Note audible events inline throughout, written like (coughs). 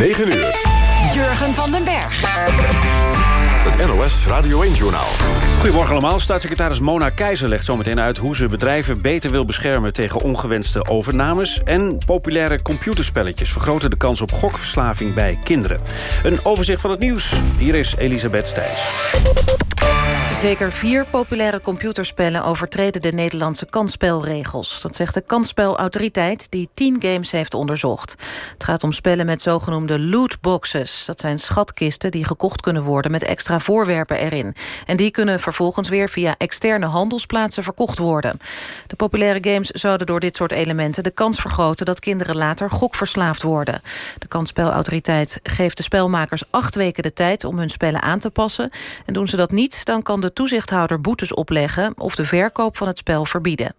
9 uur. Jurgen van den Berg. Het NOS Radio 1-journaal. Goedemorgen allemaal. Staatssecretaris Mona Keizer legt zometeen uit... hoe ze bedrijven beter wil beschermen tegen ongewenste overnames... en populaire computerspelletjes vergroten de kans op gokverslaving bij kinderen. Een overzicht van het nieuws. Hier is Elisabeth Stijs. Zeker vier populaire computerspellen overtreden de Nederlandse kansspelregels. Dat zegt de kansspelautoriteit die tien games heeft onderzocht. Het gaat om spellen met zogenoemde lootboxes. Dat zijn schatkisten die gekocht kunnen worden met extra voorwerpen erin. En die kunnen vervolgens weer via externe handelsplaatsen verkocht worden. De populaire games zouden door dit soort elementen de kans vergroten dat kinderen later gokverslaafd worden. De kansspelautoriteit geeft de spelmakers acht weken de tijd om hun spellen aan te passen. En doen ze dat niet, dan kan de toezichthouder boetes opleggen... of de verkoop van het spel verbieden.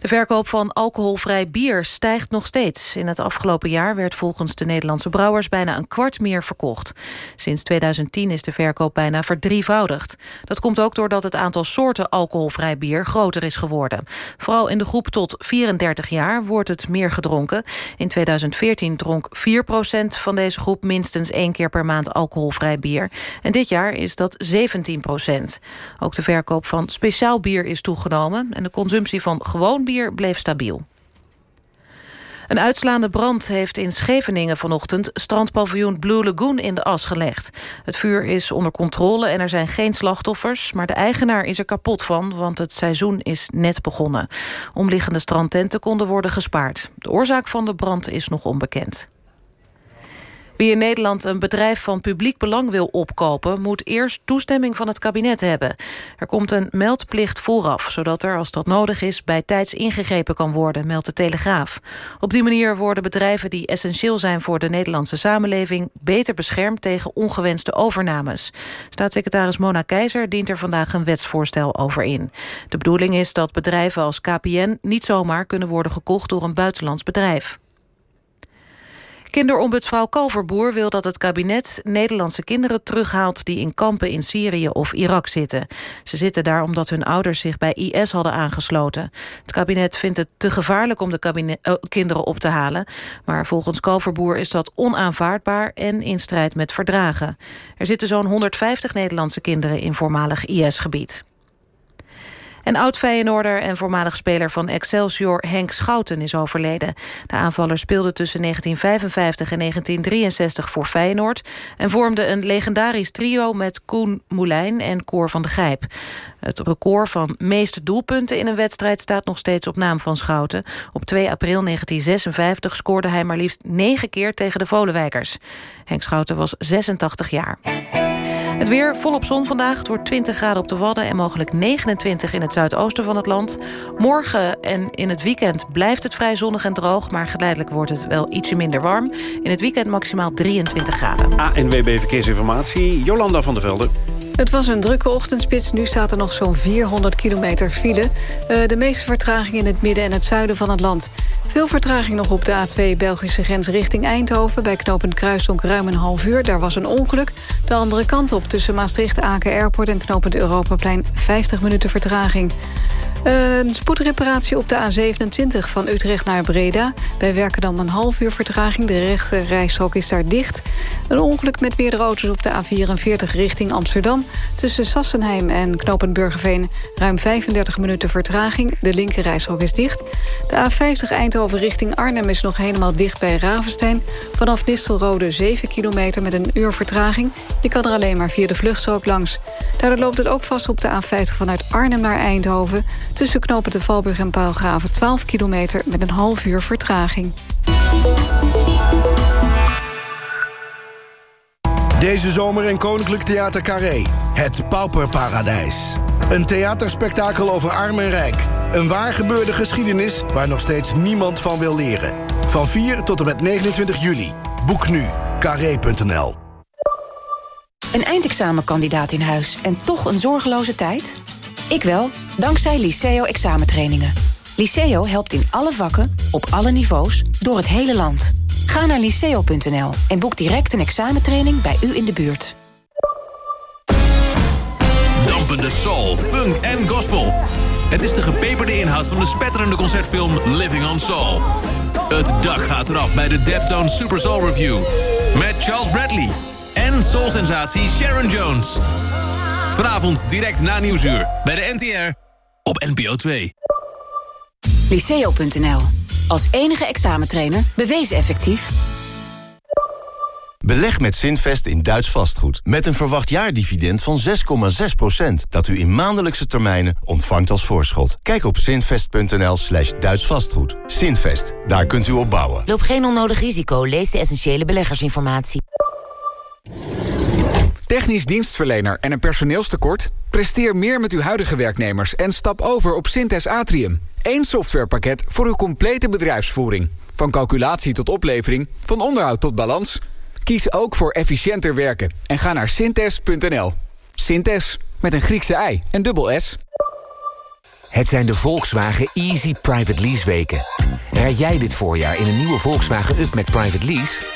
De verkoop van alcoholvrij bier stijgt nog steeds. In het afgelopen jaar werd volgens de Nederlandse brouwers bijna een kwart meer verkocht. Sinds 2010 is de verkoop bijna verdrievoudigd. Dat komt ook doordat het aantal soorten alcoholvrij bier groter is geworden. Vooral in de groep tot 34 jaar wordt het meer gedronken. In 2014 dronk 4% van deze groep minstens één keer per maand alcoholvrij bier. En dit jaar is dat 17% Ook de verkoop van speciaal bier is toegenomen en de consumptie van gewoon bier bleef stabiel. Een uitslaande brand heeft in Scheveningen vanochtend... strandpaviljoen Blue Lagoon in de as gelegd. Het vuur is onder controle en er zijn geen slachtoffers... maar de eigenaar is er kapot van, want het seizoen is net begonnen. Omliggende strandtenten konden worden gespaard. De oorzaak van de brand is nog onbekend. Wie in Nederland een bedrijf van publiek belang wil opkopen... moet eerst toestemming van het kabinet hebben. Er komt een meldplicht vooraf, zodat er, als dat nodig is... bij tijds ingegrepen kan worden, meldt de Telegraaf. Op die manier worden bedrijven die essentieel zijn... voor de Nederlandse samenleving beter beschermd tegen ongewenste overnames. Staatssecretaris Mona Keizer dient er vandaag een wetsvoorstel over in. De bedoeling is dat bedrijven als KPN niet zomaar kunnen worden gekocht... door een buitenlands bedrijf. Kinderombudsvrouw Kalverboer wil dat het kabinet Nederlandse kinderen terughaalt die in kampen in Syrië of Irak zitten. Ze zitten daar omdat hun ouders zich bij IS hadden aangesloten. Het kabinet vindt het te gevaarlijk om de uh, kinderen op te halen. Maar volgens Kalverboer is dat onaanvaardbaar en in strijd met verdragen. Er zitten zo'n 150 Nederlandse kinderen in voormalig IS-gebied. En oud-Feyenoorder en voormalig speler van Excelsior Henk Schouten is overleden. De aanvaller speelde tussen 1955 en 1963 voor Feyenoord... en vormde een legendarisch trio met Koen Moulijn en Cor van de Gijp. Het record van meeste doelpunten in een wedstrijd staat nog steeds op naam van Schouten. Op 2 april 1956 scoorde hij maar liefst negen keer tegen de Volenwijkers. Henk Schouten was 86 jaar. Het weer volop zon vandaag. Het wordt 20 graden op de Wadden en mogelijk 29 in het zuidoosten van het land. Morgen en in het weekend blijft het vrij zonnig en droog... maar geleidelijk wordt het wel ietsje minder warm. In het weekend maximaal 23 graden. ANWB Verkeersinformatie, Jolanda van der Velde. Het was een drukke ochtendspits. Nu staat er nog zo'n 400 kilometer file. Uh, de meeste vertraging in het midden en het zuiden van het land. Veel vertraging nog op de A2 Belgische grens richting Eindhoven. Bij knooppunt Kruisdonk ruim een half uur. Daar was een ongeluk. De andere kant op tussen Maastricht-Aken Airport... en knooppunt Europaplein 50 minuten vertraging. Een spoedreparatie op de A27 van Utrecht naar Breda. Bij Werkendam een half uur vertraging. De rechte reishok is daar dicht. Een ongeluk met meerdere auto's op de A44 richting Amsterdam. Tussen Sassenheim en Knopend Burgerveen ruim 35 minuten vertraging. De linker reishok is dicht. De A50 Eindhoven richting Arnhem is nog helemaal dicht bij Ravenstein. Vanaf Nistelrode 7 kilometer met een uur vertraging. Die kan er alleen maar via de vluchtstrook langs. Daardoor loopt het ook vast op de A50 vanuit Arnhem naar Eindhoven. Tussen knopen de Valburg en Paalgraven 12 kilometer met een half uur vertraging. Deze zomer in Koninklijk Theater Carré. Het Pauperparadijs. Een theaterspektakel over arm en rijk. Een waar gebeurde geschiedenis waar nog steeds niemand van wil leren. Van 4 tot en met 29 juli. Boek nu. Carré.nl Een eindexamenkandidaat in huis en toch een zorgeloze tijd? Ik wel, dankzij Liceo examentrainingen. Liceo helpt in alle vakken, op alle niveaus, door het hele land. Ga naar liceo.nl en boek direct een examentraining bij u in de buurt. Dampende soul, funk en gospel. Het is de gepeperde inhoud van de spetterende concertfilm Living on Soul. Het dak gaat eraf bij de Deptone Super Soul Review. Met Charles Bradley en soul-sensatie Sharon Jones. Vanavond direct na Nieuwsuur bij de NTR op NPO 2. Liceo.nl. Als enige examentrainer bewezen effectief. Beleg met Zinvest in Duits vastgoed. Met een verwacht jaardividend van 6,6%. Dat u in maandelijkse termijnen ontvangt als voorschot. Kijk op zinvest.nl slash Duits vastgoed. Zinvest, daar kunt u op bouwen. Loop geen onnodig risico. Lees de essentiële beleggersinformatie. Technisch dienstverlener en een personeelstekort? Presteer meer met uw huidige werknemers en stap over op Synthes Atrium. Eén softwarepakket voor uw complete bedrijfsvoering. Van calculatie tot oplevering, van onderhoud tot balans. Kies ook voor efficiënter werken en ga naar synthes.nl. Synthes, met een Griekse i en dubbel S. Het zijn de Volkswagen Easy Private Lease weken. Rijd jij dit voorjaar in een nieuwe Volkswagen Up met Private Lease?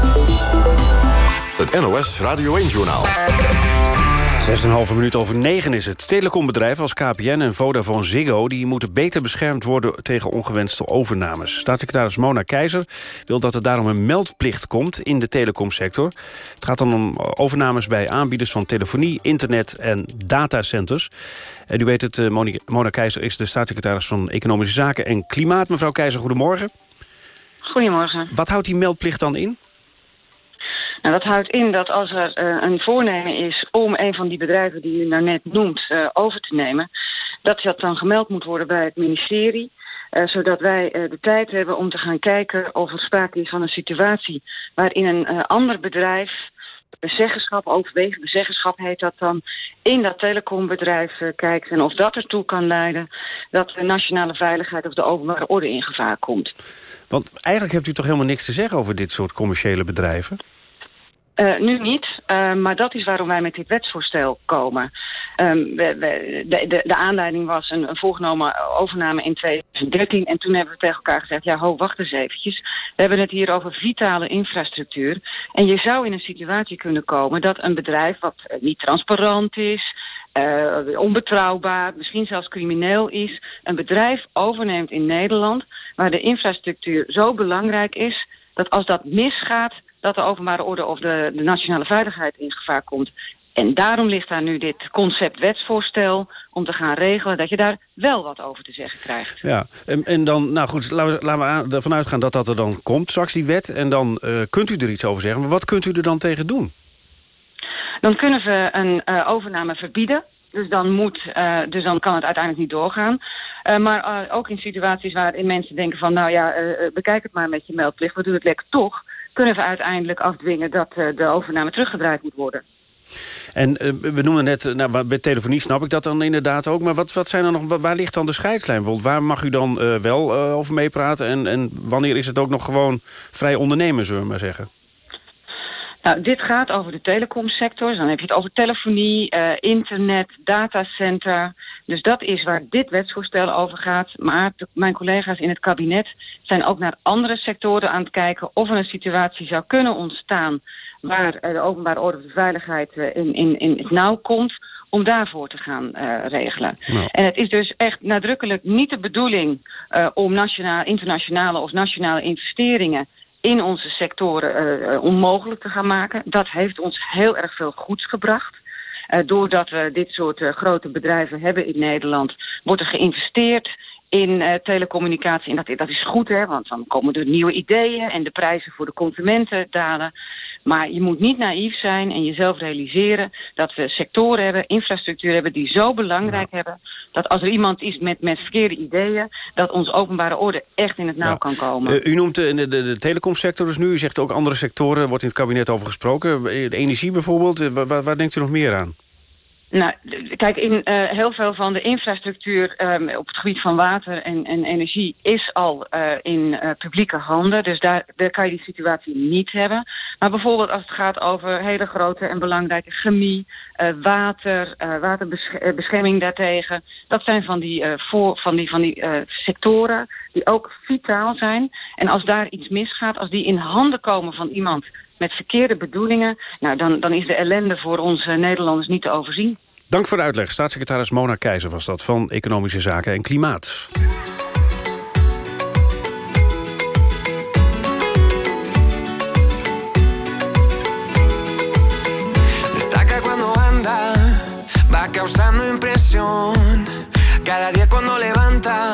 Het NOS Radio 1-journaal. 6,5 minuut over 9 is het. Telecombedrijven als KPN en Vodafone Ziggo... die moeten beter beschermd worden tegen ongewenste overnames. Staatssecretaris Mona Keizer wil dat er daarom een meldplicht komt... in de telecomsector. Het gaat dan om overnames bij aanbieders van telefonie, internet en datacenters. En u weet het, eh, Mona Keizer is de staatssecretaris van Economische Zaken en Klimaat. Mevrouw Keizer, goedemorgen. Goedemorgen. Wat houdt die meldplicht dan in? Nou, dat houdt in dat als er uh, een voornemen is om een van die bedrijven die u nou net noemt uh, over te nemen, dat dat dan gemeld moet worden bij het ministerie. Uh, zodat wij de tijd hebben om te gaan kijken of er sprake is van een situatie waarin een ander bedrijf bezeggenschap, overwegende bezeggenschap heet dat dan, in dat telecombedrijf kijkt en of dat ertoe kan leiden dat de nationale veiligheid of de openbare orde in gevaar komt. Want eigenlijk hebt u toch helemaal niks te zeggen over dit soort commerciële bedrijven? Uh, nu niet, uh, maar dat is waarom wij met dit wetsvoorstel komen. We, de, de, de, aanleiding was een, voorgenomen overname in 2013. En toen hebben we tegen elkaar gezegd, ja, ho, wacht eens eventjes. We hebben het hier over vitale infrastructuur. En je zou in een situatie kunnen komen dat een bedrijf wat niet transparant is... Onbetrouwbaar, misschien zelfs crimineel is... een bedrijf overneemt in Nederland... waar de infrastructuur zo belangrijk is... dat als dat misgaat dat de openbare orde of de, de nationale veiligheid in gevaar komt. En daarom ligt daar nu dit concept wetsvoorstel om te gaan regelen dat je daar wel wat over te zeggen krijgt. Ja, en, en dan, nou goed, laten we, laten we ervan uitgaan dat dat er dan komt, straks die wet. En dan uh, kunt u er iets over zeggen. Maar wat kunt u er dan tegen doen? Dan kunnen we een uh, overname verbieden. Dus dan, moet, uh, dus dan kan het uiteindelijk niet doorgaan. Uh, maar uh, ook in situaties waarin mensen denken van... nou ja, bekijk het maar met je meldplicht, we doen het lekker toch kunnen we uiteindelijk afdwingen dat uh, de overname teruggedraaid moet worden. En uh, we noemen net, nou, bij telefonie snap ik dat dan inderdaad ook... maar wat, wat zijn er nog, waar ligt dan de scheidslijn? Bijvoorbeeld, waar mag u dan uh, wel over meepraten... En, en wanneer is het ook nog gewoon vrij ondernemen, zullen we maar zeggen? Nou, dit gaat over de telecomsector. Dan heb je het over telefonie, internet, datacenter. Dus dat is waar dit wetsvoorstel over gaat. Maar de, mijn collega's in het kabinet zijn ook naar andere sectoren aan het kijken... of er een situatie zou kunnen ontstaan... waar de openbare orde de veiligheid uh, in, in, in het nauw komt om daarvoor te gaan uh, regelen. Nou. En het is dus echt nadrukkelijk niet de bedoeling uh, om nationaal, internationale of nationale investeringen in onze sectoren uh, onmogelijk te gaan maken. Dat heeft ons heel erg veel goeds gebracht. Uh, doordat we dit soort uh, grote bedrijven hebben in Nederland... wordt er geïnvesteerd in telecommunicatie. En dat, dat is goed, hè, want dan komen er nieuwe ideeën... en de prijzen voor de consumenten dalen. Maar je moet niet naïef zijn en jezelf realiseren... dat we sectoren hebben, infrastructuur hebben... die zo belangrijk ja. hebben... dat als er iemand is met, met verkeerde ideeën... dat onze openbare orde echt in het nauw ja. kan komen. Uh, u noemt de, de, de, telecomsector dus nu. U zegt ook andere sectoren, wordt in het kabinet over gesproken. De energie bijvoorbeeld, waar, waar denkt u nog meer aan? Nou, kijk, in uh, heel veel van de infrastructuur um, op het gebied van water en, en energie is al uh, in uh, publieke handen. Dus daar, daar kan je die situatie niet hebben. Maar bijvoorbeeld als het gaat over hele grote en belangrijke chemie, water, waterbescherming daartegen. Dat zijn van die, voor, van die, van die sectoren die ook vitaal zijn. En als daar iets misgaat, als die in handen komen van iemand met verkeerde bedoelingen... Nou, dan, dan is de ellende voor onze Nederlanders niet te overzien. Dank voor de uitleg. Staatssecretaris Mona Keizer was dat van Economische Zaken en Klimaat. Destaca cuando anda, va causando impresión. Cada día cuando levanta,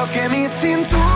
Creo que mi cintura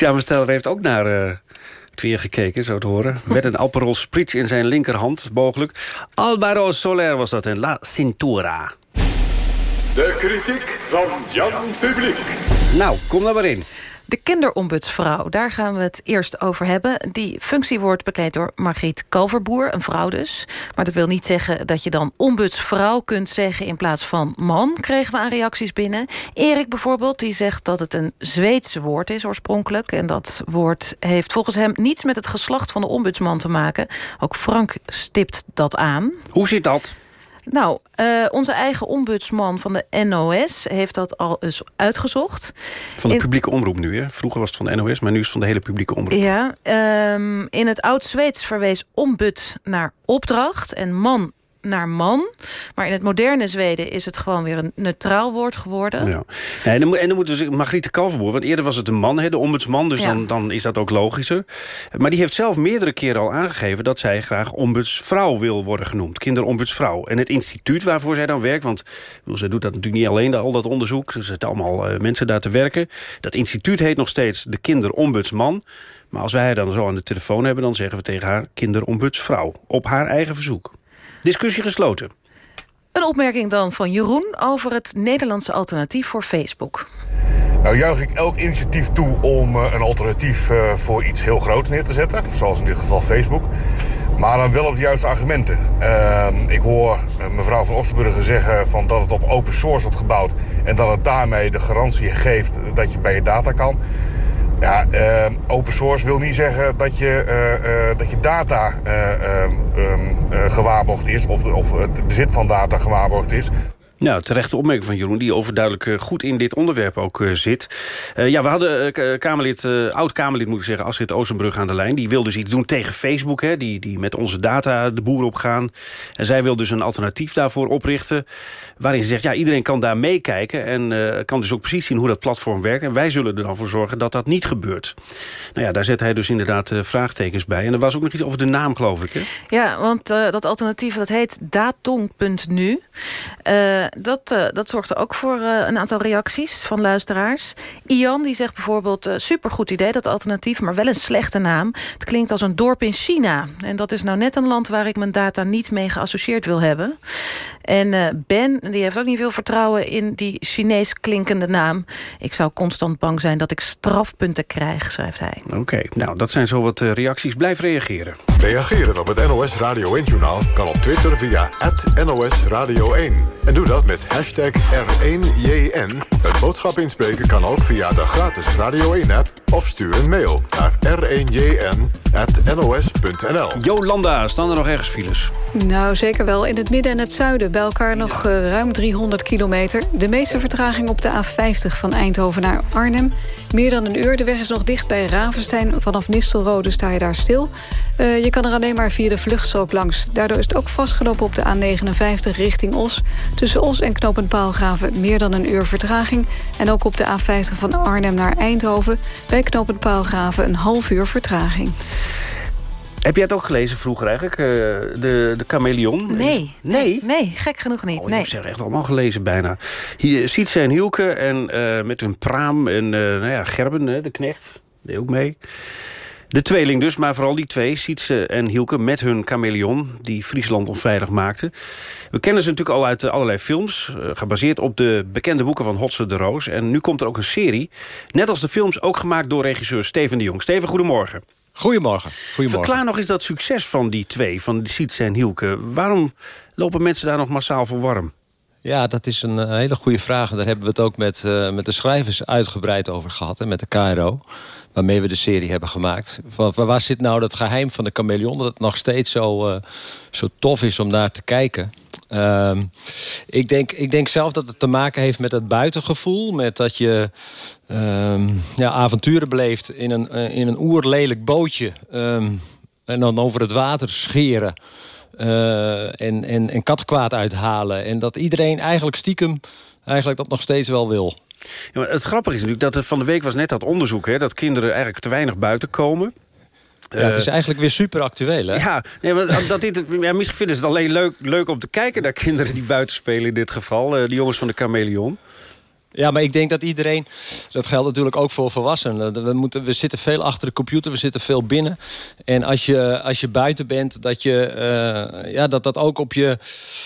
De muziekzamensteller heeft ook naar eh, het weer gekeken, zo te horen. (laughs) Met een Aperol Spritz in zijn linkerhand, mogelijk. Alvaro Soler was dat in La Cintura. De kritiek van Jan Publiek. Nou, kom daar maar in. De kinderombudsvrouw, daar gaan we het eerst over hebben. Die functie wordt bekleed door Margriet Kalverboer, een vrouw dus. Maar dat wil niet zeggen dat je dan ombudsvrouw kunt zeggen... in plaats van man, kregen we aan reacties binnen. Erik bijvoorbeeld, die zegt dat het een Zweedse woord is oorspronkelijk. En dat woord heeft volgens hem niets met het geslacht van de ombudsman te maken. Ook Frank stipt dat aan. Hoe zit dat? Nou, uh, onze eigen ombudsman van de NOS heeft dat al eens uitgezocht. Van de In- publieke omroep nu, hè? Vroeger was het van de NOS, maar nu is het van de hele publieke omroep. Ja, ehm, in het Oud-Zweeds verwees ombud naar opdracht... en man naar man. Maar in het moderne Zweden is het gewoon weer een neutraal woord geworden. Ja. en, dan, en dan moeten we Margriete Kalverboer, want eerder was het een man, hè, de ombudsman, dus Ja. dan, dan is dat ook logischer. Maar die heeft zelf meerdere keren al aangegeven dat zij graag ombudsvrouw wil worden genoemd, kinderombudsvrouw. En het instituut waarvoor zij dan werkt, want zij doet dat natuurlijk niet alleen, al dat onderzoek, er zitten allemaal eh, mensen daar te werken. Dat instituut heet nog steeds de kinderombudsman. Maar als wij haar dan zo aan de telefoon hebben, dan zeggen we tegen haar kinderombudsvrouw. Op haar eigen verzoek. Discussie gesloten. Een opmerking dan van Jeroen over het Nederlandse alternatief voor Facebook. Nou juich ik elk initiatief toe om eh, een alternatief eh, voor iets heel groots neer te zetten. Zoals in dit geval Facebook. Maar dan wel op de juiste argumenten. Ehm, ik hoor eh, mevrouw van Osterburger zeggen van dat het op open source wordt gebouwd. En dat het daarmee de garantie geeft dat je bij je data kan. Ja, ehm, open source wil niet zeggen dat je, eh, eh, dat je data eh, ehm, ehm, eh, gewaarborgd is. Of, of het bezit van data gewaarborgd is. Nou, terechte opmerking van Jeroen, die overduidelijk eh, goed in dit onderwerp ook eh, zit. Eh, ja, we hadden Kamerlid, oud-Kamerlid moet ik zeggen, Astrid Oostenbrug aan de lijn. Die wil dus iets doen tegen Facebook, hè, die, die met onze data de boer op gaan. En zij wil dus een alternatief daarvoor oprichten. Waarin ze zegt, ja, iedereen kan daar meekijken. En kan dus ook precies zien hoe dat platform werkt. En wij zullen er dan voor zorgen dat dat niet gebeurt. Nou ja, daar zet hij dus inderdaad vraagtekens bij. En er was ook nog iets over de naam, geloof ik, hè? Ja, want dat alternatief dat heet datong.nu. Dat, eh, dat zorgde ook voor eh, een aantal reacties van luisteraars. Ian die zegt bijvoorbeeld... eh supergoed idee, dat alternatief, maar wel een slechte naam. Het klinkt als een dorp in China. En dat is nou net een land waar ik mijn data niet mee geassocieerd wil hebben. En eh, Ben, die heeft ook niet veel vertrouwen in die Chinees klinkende naam. Ik zou constant bang zijn dat ik strafpunten krijg, schrijft hij. Oké, nou, dat zijn zo wat eh, reacties. Blijf reageren. Reageren op het NOS Radio 1-journaal kan op Twitter via NOS Radio 1. En doe dat met hashtag R1JN. Het boodschap inspreken kan ook via de gratis Radio 1-app... of stuur een mail naar r1jn.nos.nl. Jolanda, staan er nog ergens files? Nou, zeker wel. In het midden en het zuiden bij elkaar nog eh, ruim 300 kilometer. De meeste vertraging op de A50 van Eindhoven naar Arnhem. Meer dan een uur. De weg is nog dicht bij Ravenstein. Vanaf Nistelrode sta je daar stil. Eh, je kan er alleen maar via de vluchtstrook langs. Daardoor is het ook vastgelopen op de A59 richting Os. Tussen Os en Knopend Paalgraven meer dan een uur vertraging. En ook op de A50 van Arnhem naar Eindhoven... bij Knopend Paalgraven een half uur vertraging. Heb jij het ook gelezen vroeger eigenlijk, eh, de, de chameleon? Nee. Nee? Nee, gek genoeg niet. Oh, nee. Ik heb ze echt allemaal gelezen bijna. Hier, Sietse en Hielke en, eh, met hun praam en eh, nou ja, Gerben, hè, de knecht, deed ook mee. De tweeling dus, maar vooral die twee, Sietse en Hielke... met hun chameleon, die Friesland onveilig maakte. We kennen ze natuurlijk al uit eh, allerlei films... eh, gebaseerd op de bekende boeken van Hotse de Roos. En nu komt er ook een serie, net als de films... ook gemaakt door regisseur Steven de Jong. Steven, goedemorgen. Goedemorgen. Goedemorgen. Verklaar nog eens dat succes van die twee, van Sietse en Hielke. Waarom lopen mensen daar nog massaal voor warm? Ja, dat is een eh, hele goede vraag. Daar hebben we het ook met, met de schrijvers uitgebreid over gehad. En met de KRO, waarmee we de serie hebben gemaakt. Waar zit nou dat geheim van de chameleon? Dat het nog steeds zo, eh, zo tof is om naar te kijken. Ehm, ik, denk, ik denk zelf dat het te maken heeft met het buitengevoel. Met dat je ehm, ja, avonturen beleeft in een, eh, in een oerlelijk bootje. ehm, en dan over het water scheren. eh, en, en, kattenkwaad uithalen. En dat iedereen eigenlijk stiekem eigenlijk dat nog steeds wel wil. Ja, maar het grappige is natuurlijk dat er van de week was net dat onderzoek... Hè, dat kinderen eigenlijk te weinig buiten komen. Ja, het is Eh, eigenlijk weer super actueel, hè? Ja, nee, maar dat dit, ja, misschien vinden ze het alleen leuk, leuk om te kijken naar kinderen die buiten spelen in dit geval. eh, die jongens van de chameleon. Ja, maar ik denk dat iedereen... Dat geldt natuurlijk ook voor volwassenen. We, moeten, we zitten veel achter de computer, we zitten veel binnen. En als je, als je buiten bent, dat je, eh, ja, dat, dat ook op je,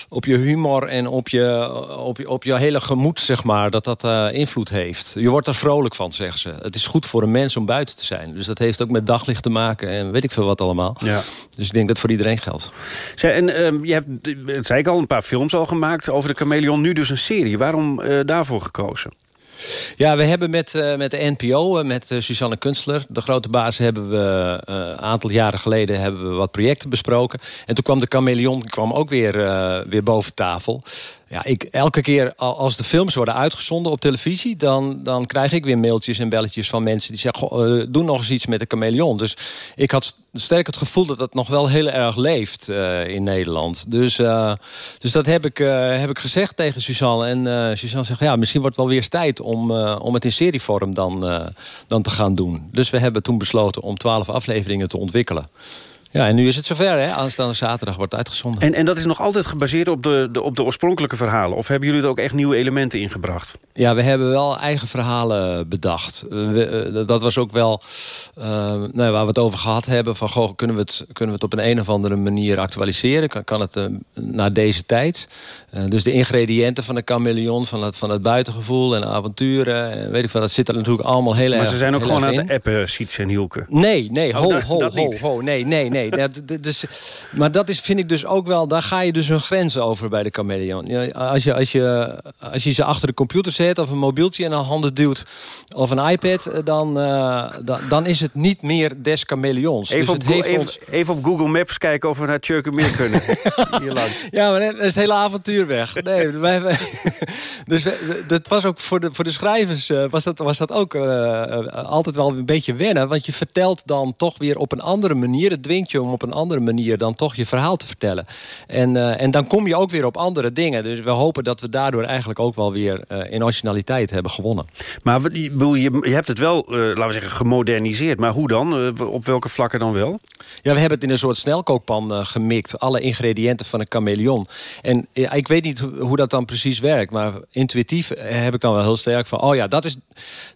op je humor... en op je, op, je, op je hele gemoed, zeg maar, dat dat eh, invloed heeft. Je wordt er vrolijk van, zeggen ze. Het is goed voor een mens om buiten te zijn. Dus dat heeft ook met daglicht te maken en weet ik veel wat allemaal. Ja. Dus ik denk dat het voor iedereen geldt. Zij, en ehm, je hebt, zei ik al, een paar films al gemaakt over de chameleon. Nu dus een serie. Waarom eh, daarvoor gekozen? Ja, we hebben met, eh, met de NPO, eh, met eh, Suzanne Kunstler, de grote baas, hebben we een aantal jaren geleden hebben we wat projecten besproken. En toen kwam de chameleon kwam ook weer, weer boven tafel. Ja, ik, elke keer als de films worden uitgezonden op televisie... dan, dan krijg ik weer mailtjes en belletjes van mensen die zeggen... Uh, doe nog eens iets met de chameleon. Dus ik had sterk het gevoel dat dat nog wel heel erg leeft uh, in Nederland. Dus, uh, dus dat heb ik, heb ik gezegd tegen Suzanne. En Suzanne zegt, ja, misschien wordt het wel weer tijd... om, om het in serievorm dan, dan te gaan doen. Dus we hebben toen besloten om twaalf afleveringen te ontwikkelen. Ja, en nu is het zover, hè? Aanstaande zaterdag wordt uitgezonden. En, en dat is nog altijd gebaseerd op de, de, op de oorspronkelijke verhalen? Of hebben jullie er ook echt nieuwe elementen ingebracht? Ja, we hebben wel eigen verhalen bedacht. We, dat was ook wel uh, nou, waar we het over gehad hebben. Van, goh, kunnen, we het, kunnen we het op een, een of andere manier actualiseren? Kan, kan het uh, naar deze tijd? Uh, dus de ingrediënten van de chameleon, van het, van het buitengevoel en avonturen. En weet ik veel, dat zit er natuurlijk allemaal heel maar erg Maar ze zijn ook gewoon aan het appen, Siets en Hielke? Nee, nee, ho, Oh, dat- ho, dat ho, niet. ho, nee, nee, nee. (laughs) Dat, dat- dus, maar dat is, vind ik dus ook wel, daar ga je dus een grens over bij de chameleon. Ja, als, je, als, je, als je ze achter de computer zet of een mobieltje in een handen duwt of een iPad, eh, dan, eh, dan, dan is het niet meer des chameleons. Even, dus op, heeft even, ons even op Google Maps kijken of we naar Tjurkenmeer kunnen. (laughs) Hier langs. Ja, maar dan is het hele avontuur weg. Nee, wij, wij- dus we- dat was ook voor de, voor de schrijvers eh, was, dat, was dat ook eh, eh, altijd wel een beetje wennen. Want je vertelt dan toch weer op een andere manier. Het dwingt je om op een andere manier dan toch je verhaal te vertellen. En, eh, en dan kom je ook weer op andere dingen. Dus we hopen dat we daardoor eigenlijk ook wel weer eh, in originaliteit hebben gewonnen. Maar je, je, hebt het wel, eh, laten we zeggen, gemoderniseerd. Maar hoe dan? Eh, op welke vlakken dan wel? Ja, we hebben het in een soort snelkookpan eh, gemikt. Alle ingrediënten van een chameleon. En ja, ik weet niet hoe dat dan precies werkt. Maar intuïtief eh, heb ik dan wel heel sterk van... oh ja, dat is,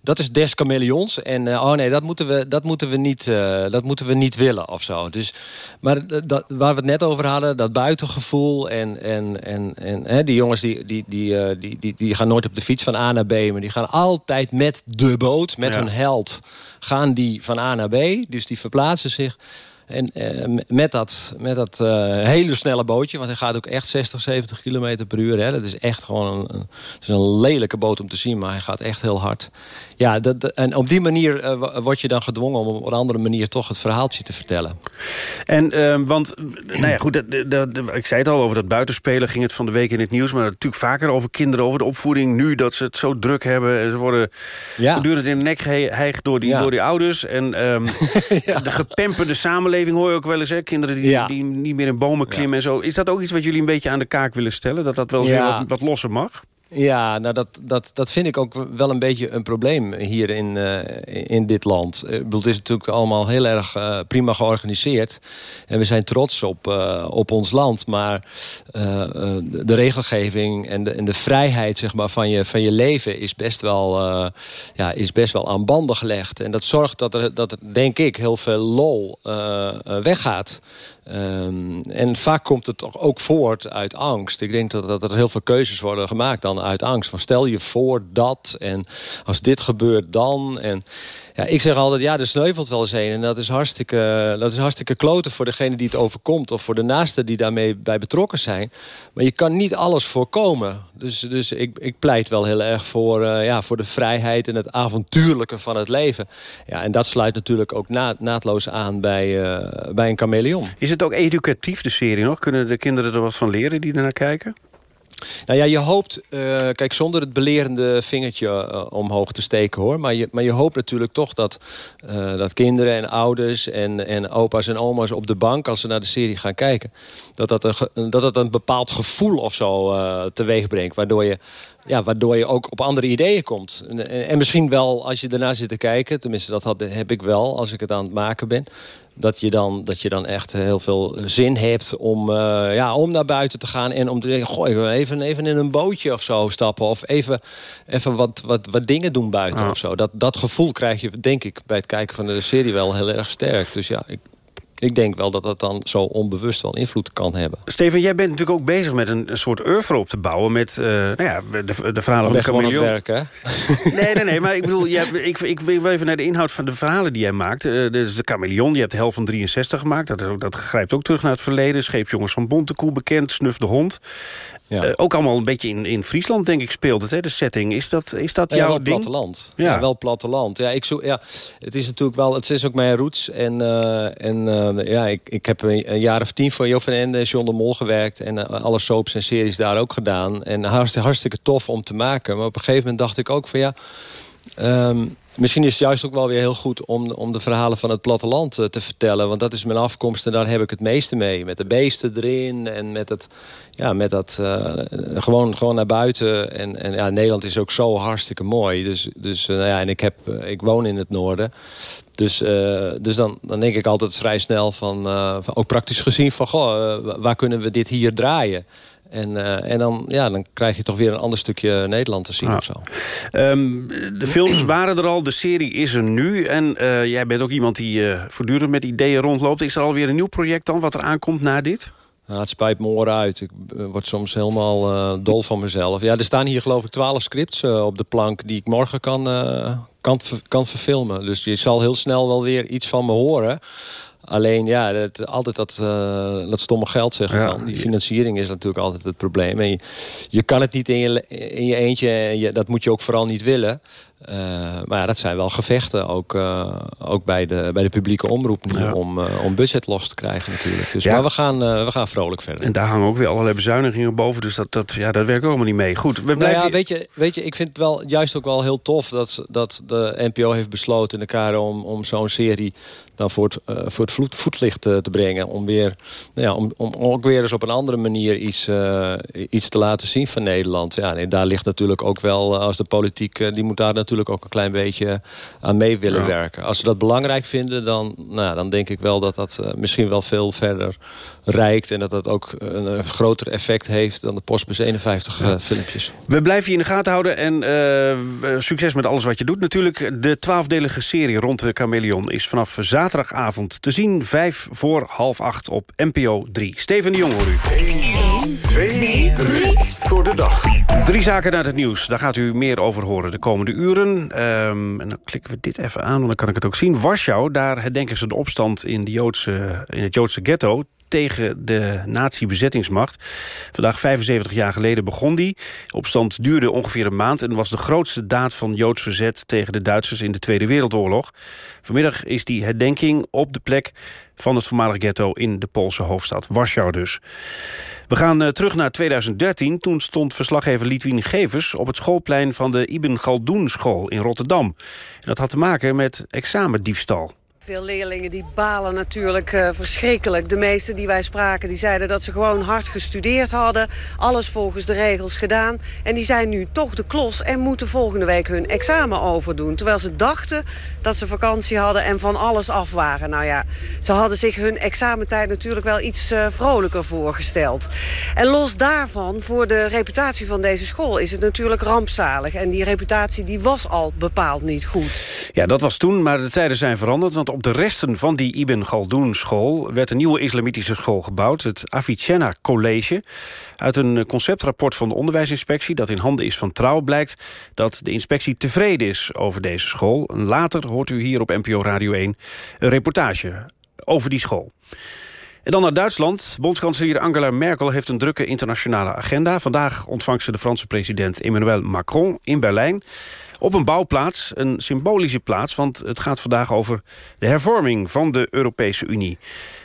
dat is des chameleons. En eh, oh nee, dat moeten we, dat moeten we, niet, eh, dat moeten we niet willen of zo. Dus, maar dat, waar we het net over hadden, dat buitengevoel... en, en, en, en hè, die jongens die, die, die, die, die, die gaan nooit op de fiets van A naar B... maar die gaan altijd met de boot, met Ja. hun held... gaan die van A naar B, dus die verplaatsen zich... En eh, met dat, met dat eh, hele snelle bootje, want hij gaat ook echt 60, 70 kilometer per uur. Hè. Dat is echt gewoon een, het is een lelijke boot om te zien, maar hij gaat echt heel hard. Ja, dat, en op die manier eh, wo- word je dan gedwongen om op een andere manier toch het verhaaltje te vertellen. En, eh, want, nou ja, goed, dat, dat- dat- ik zei het al, over dat buitenspelen ging het van de week in het nieuws. Maar natuurlijk vaker over kinderen, over de opvoeding. Nu dat ze het zo druk hebben. En ze worden Ja. voortdurend in de nek geheigd door die, Ja. door die ouders. En ehm, (laughs) de gepemperde samenleving hoor je ook wel eens. Hè? Kinderen die, die niet meer in bomen klimmen en zo. Is dat ook iets wat jullie een beetje aan de kaak willen stellen? Dat dat wel eens weer wat, wat losser mag? Ja, nou dat, dat, dat vind ik ook wel een beetje een probleem hier in, eh, in dit land. Ik bedoel, het is natuurlijk allemaal heel erg eh, prima georganiseerd. En we zijn trots op, eh, op ons land. Maar eh, eh, de regelgeving en de, en de vrijheid zeg maar, van, je, van je leven is best, wel, eh, ja, is best wel aan banden gelegd. En dat zorgt dat er, dat er denk ik, heel veel lol eh, eh, weggaat. Ehm, en vaak komt het toch ook voort uit angst. Ik denk dat, dat er heel veel keuzes worden gemaakt dan uit angst. Van stel je voor dat en als dit gebeurt dan. En ja, ik zeg altijd, ja, er sneuvelt wel eens een. En dat is, hartstikke, dat is hartstikke kloten voor degene die het overkomt... of voor de naasten die daarmee bij betrokken zijn. Maar je kan niet alles voorkomen. Dus, dus ik, ik pleit wel heel erg voor, eh, ja, voor de vrijheid en het avontuurlijke van het leven. Ja, en dat sluit natuurlijk ook na, naadloos aan bij, eh, bij een chameleon. Is het ook educatief, de serie nog? Kunnen de kinderen er wat van leren die ernaar kijken? Nou ja, je hoopt, eh, kijk, zonder het belerende vingertje eh, omhoog te steken hoor. Maar je, maar je hoopt natuurlijk toch dat, eh, dat kinderen en ouders en, en opa's en oma's op de bank, als ze naar de serie gaan kijken, dat dat een, dat dat een bepaald gevoel of zo teweeg brengt. Waardoor je, ja, waardoor je ook op andere ideeën komt. En, en, en misschien wel als je ernaar zit te kijken, tenminste dat had, heb ik wel als ik het aan het maken ben. Dat je, dan, dat je dan echt heel veel zin hebt om, eh, ja, om naar buiten te gaan. En om te denken, goh, wil even, even in een bootje of zo stappen. Of even, even wat, wat, wat dingen doen buiten Ah. of zo. Dat, dat gevoel krijg je, denk ik, bij het kijken van de serie wel heel erg sterk. Dus ja, ik, ik denk wel dat dat dan zo onbewust wel invloed kan hebben. Steven, jij bent natuurlijk ook bezig met een, soort oeuvre op te bouwen... met eh, nou ja, de, de verhalen van de chameleon. werk, hè? (laughs) Nee, nee, nee, maar ik bedoel, jij, ik, ik wil even naar de inhoud van de verhalen die jij maakt. Eh, dus de chameleon, je hebt de helft van 63 gemaakt. Dat, dat grijpt ook terug naar het verleden. Scheepsjongens van Bontekoe bekend, Snuf de Hond. Eh, ook allemaal een beetje in, in Friesland, denk ik, speelt het, hè, de setting. Is dat, is dat jouw wel ding? platteland. Ja. ja. wel platteland. Ja, ik zoek, ja, het is natuurlijk wel, het is ook mijn roots. En, uh, en uh, ja, ik, ik heb een, een, jaar of tien voor Jo van Ende en John de Mol gewerkt. En alle soaps en series daar ook gedaan. En hartstikke, hartstikke tof om te maken. Maar op een gegeven moment dacht ik ook van ja... Um, Misschien is het juist ook wel weer heel goed om, om de verhalen van het platteland uh, te vertellen. Want dat is mijn afkomst en daar heb ik het meeste mee. Met de beesten erin en met, het, ja, met dat uh, gewoon, gewoon naar buiten. En, en ja, Nederland is ook zo hartstikke mooi. Dus, dus uh, nou ja, en ik, heb, ik woon in het noorden. Dus, dus dan, dan denk ik altijd vrij snel van, van ook praktisch gezien van... Goh, waar kunnen we dit hier draaien? En, uh, en dan, ja, dan krijg je toch weer een ander stukje Nederland te zien. Of zo. Um, de films waren er al, de serie is er nu. En uh, jij bent ook iemand die uh, voortdurend met ideeën rondloopt. Is er alweer een nieuw project dan wat er aankomt na dit? Nou, het spijt me oren uit. Ik word soms helemaal dol van mezelf. Ja, er staan hier geloof ik twaalf scripts op de plank... die ik morgen kan, kan, kan verfilmen. Dus je zal heel snel wel weer iets van me horen... Alleen ja, het, altijd dat, uh, dat stomme geld zeggen ja. Die financiering is natuurlijk altijd het probleem. En je, je kan het niet in je, in je eentje, en je, dat moet je ook vooral niet willen. Uh, maar ja, dat zijn wel gevechten, ook, uh, ook bij, de, bij de publieke omroep nu, ja. om, uh, om budget los te krijgen natuurlijk. Dus, ja. Maar we gaan, we gaan vrolijk verder. En daar hangen ook weer allerlei bezuinigingen boven, dus dat, dat, ja, dat werkt ook allemaal niet mee. Goed, we blijven... Nou ja, weet je, weet je, ik vind het wel juist ook wel heel tof dat, dat de NPO heeft besloten in de KRO om, om zo'n serie dan voor het, voor het voet, voetlicht te brengen. Om, weer, nou ja, om, om ook weer eens op een andere manier iets, iets te laten zien van Nederland. Ja, nee, daar ligt natuurlijk ook wel, als de politiek, die moet daar natuurlijk ook een klein beetje aan mee willen ja. werken. Als ze dat belangrijk vinden, dan, nou, dan denk ik wel dat dat misschien wel veel verder rijkt. En dat dat ook een groter effect heeft dan de Postbus 51 ja. filmpjes. We blijven je in de gaten houden en succes met alles wat je doet. Natuurlijk, de twaalfdelige serie rond de chameleon is vanaf zaterdag zaterdagavond te zien. Vijf voor half acht op NPO 3. Steven de Jong hoor u. 1, 2, 3 voor de dag. Drie zaken naar het nieuws. Daar gaat u meer over horen de komende uren. Um, en dan klikken we dit even aan, want dan kan ik het ook zien. Warschau, daar herdenken ze de opstand in, de Joodse, in het Joodse ghetto tegen de nazi-bezettingsmacht. Vandaag 75 jaar geleden begon die. De opstand duurde ongeveer een maand... en was de grootste daad van Joods verzet tegen de Duitsers in de Tweede Wereldoorlog. Vanmiddag is die herdenking op de plek van het voormalige ghetto in de Poolse hoofdstad Warschau dus. We gaan uh, terug naar 2013. Toen stond verslaggever Litwin Gevers op het schoolplein van de Ibn Galdoen school in Rotterdam. En dat had te maken met examendiefstal. Veel leerlingen die balen natuurlijk uh, verschrikkelijk. De meeste die wij spraken die zeiden dat ze gewoon hard gestudeerd hadden. Alles volgens de regels gedaan. En die zijn nu toch de klos en moeten volgende week hun examen overdoen. Terwijl ze dachten dat ze vakantie hadden en van alles af waren. Nou ja, ze hadden zich hun examentijd natuurlijk wel iets uh, vrolijker voorgesteld. En los daarvan, voor de reputatie van deze school is het natuurlijk rampzalig. En die reputatie die was al bepaald niet goed. Ja, dat was toen, maar de tijden zijn veranderd. Want de resten van die Ibn Galdoen school... werd een nieuwe islamitische school gebouwd, het Avicenna College. Uit een conceptrapport van de onderwijsinspectie... dat in handen is van Trouw blijkt dat de inspectie tevreden is over deze school. Later hoort u hier op NPO Radio 1 een reportage over die school. En dan naar Duitsland. Bondskanselier Angela Merkel heeft een drukke internationale agenda. Vandaag ontvangt ze de Franse president Emmanuel Macron in Berlijn. Op een bouwplaats, een symbolische plaats... want het gaat vandaag over de hervorming van de Europese Unie.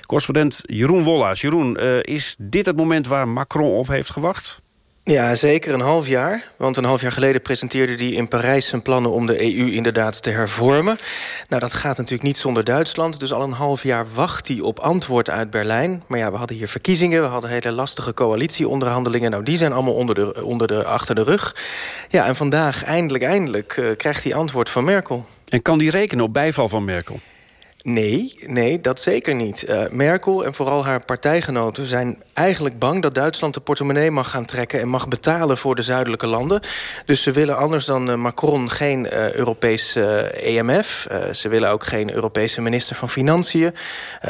Correspondent Jeroen Wollaas. Jeroen, uh, is dit het moment waar Macron op heeft gewacht? Ja, zeker een half jaar. Want een half jaar geleden presenteerde hij in Parijs zijn plannen... om de EU inderdaad te hervormen. Nou, dat gaat natuurlijk niet zonder Duitsland. Dus al een half jaar wacht hij op antwoord uit Berlijn. Maar ja, we hadden hier verkiezingen. We hadden hele lastige coalitieonderhandelingen. Nou, die zijn allemaal onder de, onder de, achter de rug. Ja, en vandaag, eindelijk, eindelijk, uh, krijgt hij antwoord van Merkel. En kan die rekenen op bijval van Merkel? Nee, nee, dat zeker niet. Uh, Merkel en vooral haar partijgenoten zijn eigenlijk bang... dat Duitsland de portemonnee mag gaan trekken... en mag betalen voor de zuidelijke landen. Dus ze willen anders dan uh, Macron geen uh, Europees EMF. ze willen ook geen Europese minister van Financiën.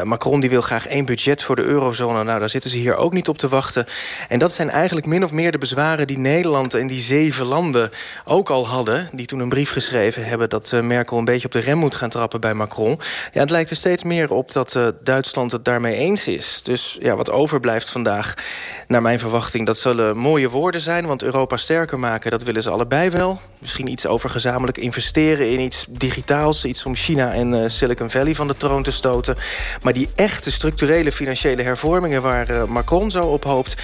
Macron die wil graag één budget voor de eurozone. Nou, daar zitten ze hier ook niet op te wachten. En dat zijn eigenlijk min of meer de bezwaren... die Nederland en die zeven landen ook al hadden... die toen een brief geschreven hebben... dat Merkel een beetje op de rem moet gaan trappen bij Macron... Ja, het lijkt er steeds meer op dat uh, Duitsland het daarmee eens is. Dus ja, wat overblijft vandaag, naar mijn verwachting... dat zullen mooie woorden zijn, want Europa sterker maken... dat willen ze allebei wel. Misschien iets over gezamenlijk investeren in iets digitaals... iets om China en uh, Silicon Valley van de troon te stoten. Maar die echte structurele financiële hervormingen... waar uh, Macron zo op hoopt,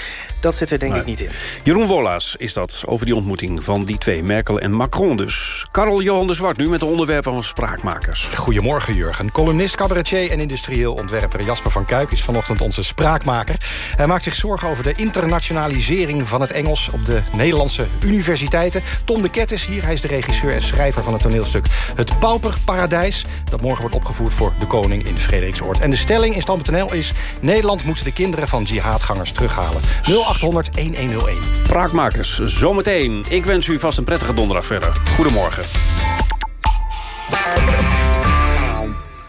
dat zit er denk ik niet in. Jeroen Wollaas is dat over die ontmoeting van die twee, Merkel en Macron dus. Karel Johan de Zwart nu met de onderwerpen van Spraakmakers. Goedemorgen Jurgen. Columnist, cabaretier en industrieel ontwerper Jasper van Kuik... is vanochtend onze spraakmaker. Hij maakt zich zorgen over de internationalisering van het Engels... op de Nederlandse universiteiten. Tom de Ket is hier. Hij is de regisseur en schrijver van het toneelstuk Het Pauperparadijs... dat morgen wordt opgevoerd voor de koning in Frederiksoord. En de stelling in Stand.nl is... Nederland moet de kinderen van jihadgangers terughalen. 0800 1101. Spraakmakers, zometeen. Ik wens u vast een prettige donderdag verder. Goedemorgen.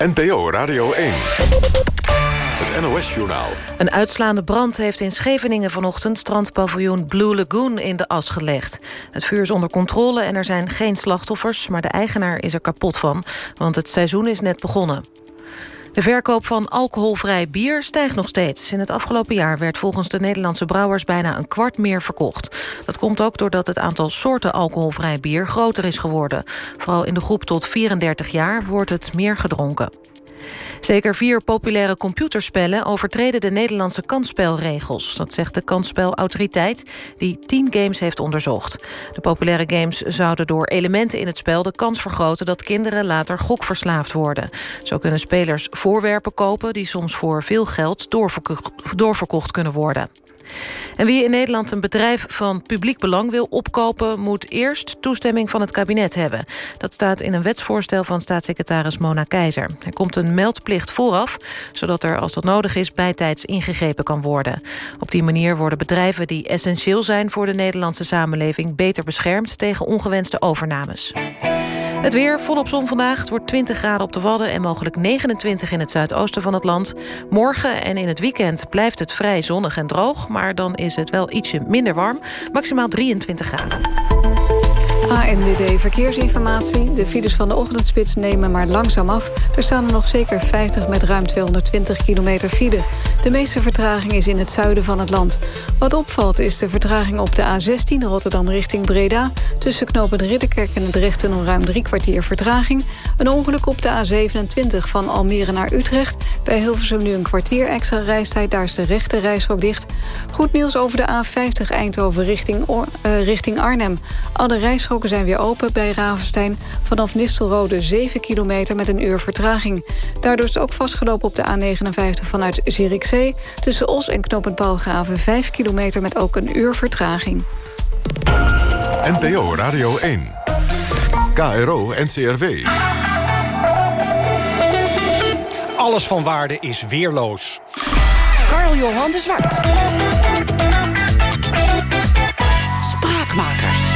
NPO Radio 1. Het NOS-journaal. Een uitslaande brand heeft in Scheveningen vanochtend... strandpaviljoen Blue Lagoon in de as gelegd. Het vuur is onder controle en er zijn geen slachtoffers... maar de eigenaar is er kapot van, want het seizoen is net begonnen. De verkoop van alcoholvrij bier stijgt nog steeds. In het afgelopen jaar werd volgens de Nederlandse brouwers bijna een kwart meer verkocht. Dat komt ook doordat het aantal soorten alcoholvrij bier groter is geworden. Vooral in de groep tot 34 jaar wordt het meer gedronken. Zeker vier populaire computerspellen overtreden de Nederlandse kansspelregels. Dat zegt de kansspelautoriteit die tien games heeft onderzocht. De populaire games zouden door elementen in het spel de kans vergroten dat kinderen later gokverslaafd worden. Zo kunnen spelers voorwerpen kopen die soms voor veel geld doorverkocht kunnen worden. Wie in Nederland een bedrijf van publiek belang wil opkopen... moet eerst toestemming van het kabinet hebben. Dat staat in een wetsvoorstel van staatssecretaris Mona Keizer. Er komt een meldplicht vooraf, zodat er als dat nodig is... bijtijds ingegrepen kan worden. Op die manier worden bedrijven die essentieel zijn... voor de Nederlandse samenleving beter beschermd tegen ongewenste overnames. Het weer volop zon vandaag. Het wordt 20 graden op de Wadden en mogelijk 29 in het zuidoosten van het land. Morgen en in het weekend blijft het vrij zonnig en droog... maar dan is het wel ietsje minder warm. Maximaal 23 graden. ANWB Verkeersinformatie. De files van de ochtendspits nemen maar langzaam af. Er staan er nog zeker 50 met ruim 220 kilometer file. De meeste vertraging is in het zuiden van het land. Wat opvalt is de vertraging op de A16 Rotterdam richting Breda. Tussen knopen Ridderkerk en het Rechten ruim drie kwartier vertraging. Een ongeluk op de A27 van Almere naar Utrecht. Bij Hilversum nu een kwartier extra reistijd. Daar is de rechte reishok dicht. Goed nieuws over de A50 Eindhoven richting, uh, richting Arnhem. Alle zijn weer open bij Ravenstein. Vanaf Nistelrode 7 kilometer met een uur vertraging. Daardoor is het ook vastgelopen op de A59 vanuit Zierikzee. Tussen Os en Knopend Paalgraven 5 kilometer met ook een uur vertraging. NPO Radio 1. KRO NCRW. Alles van waarde is weerloos. Karl Johan de Zwart. Spraakmakers.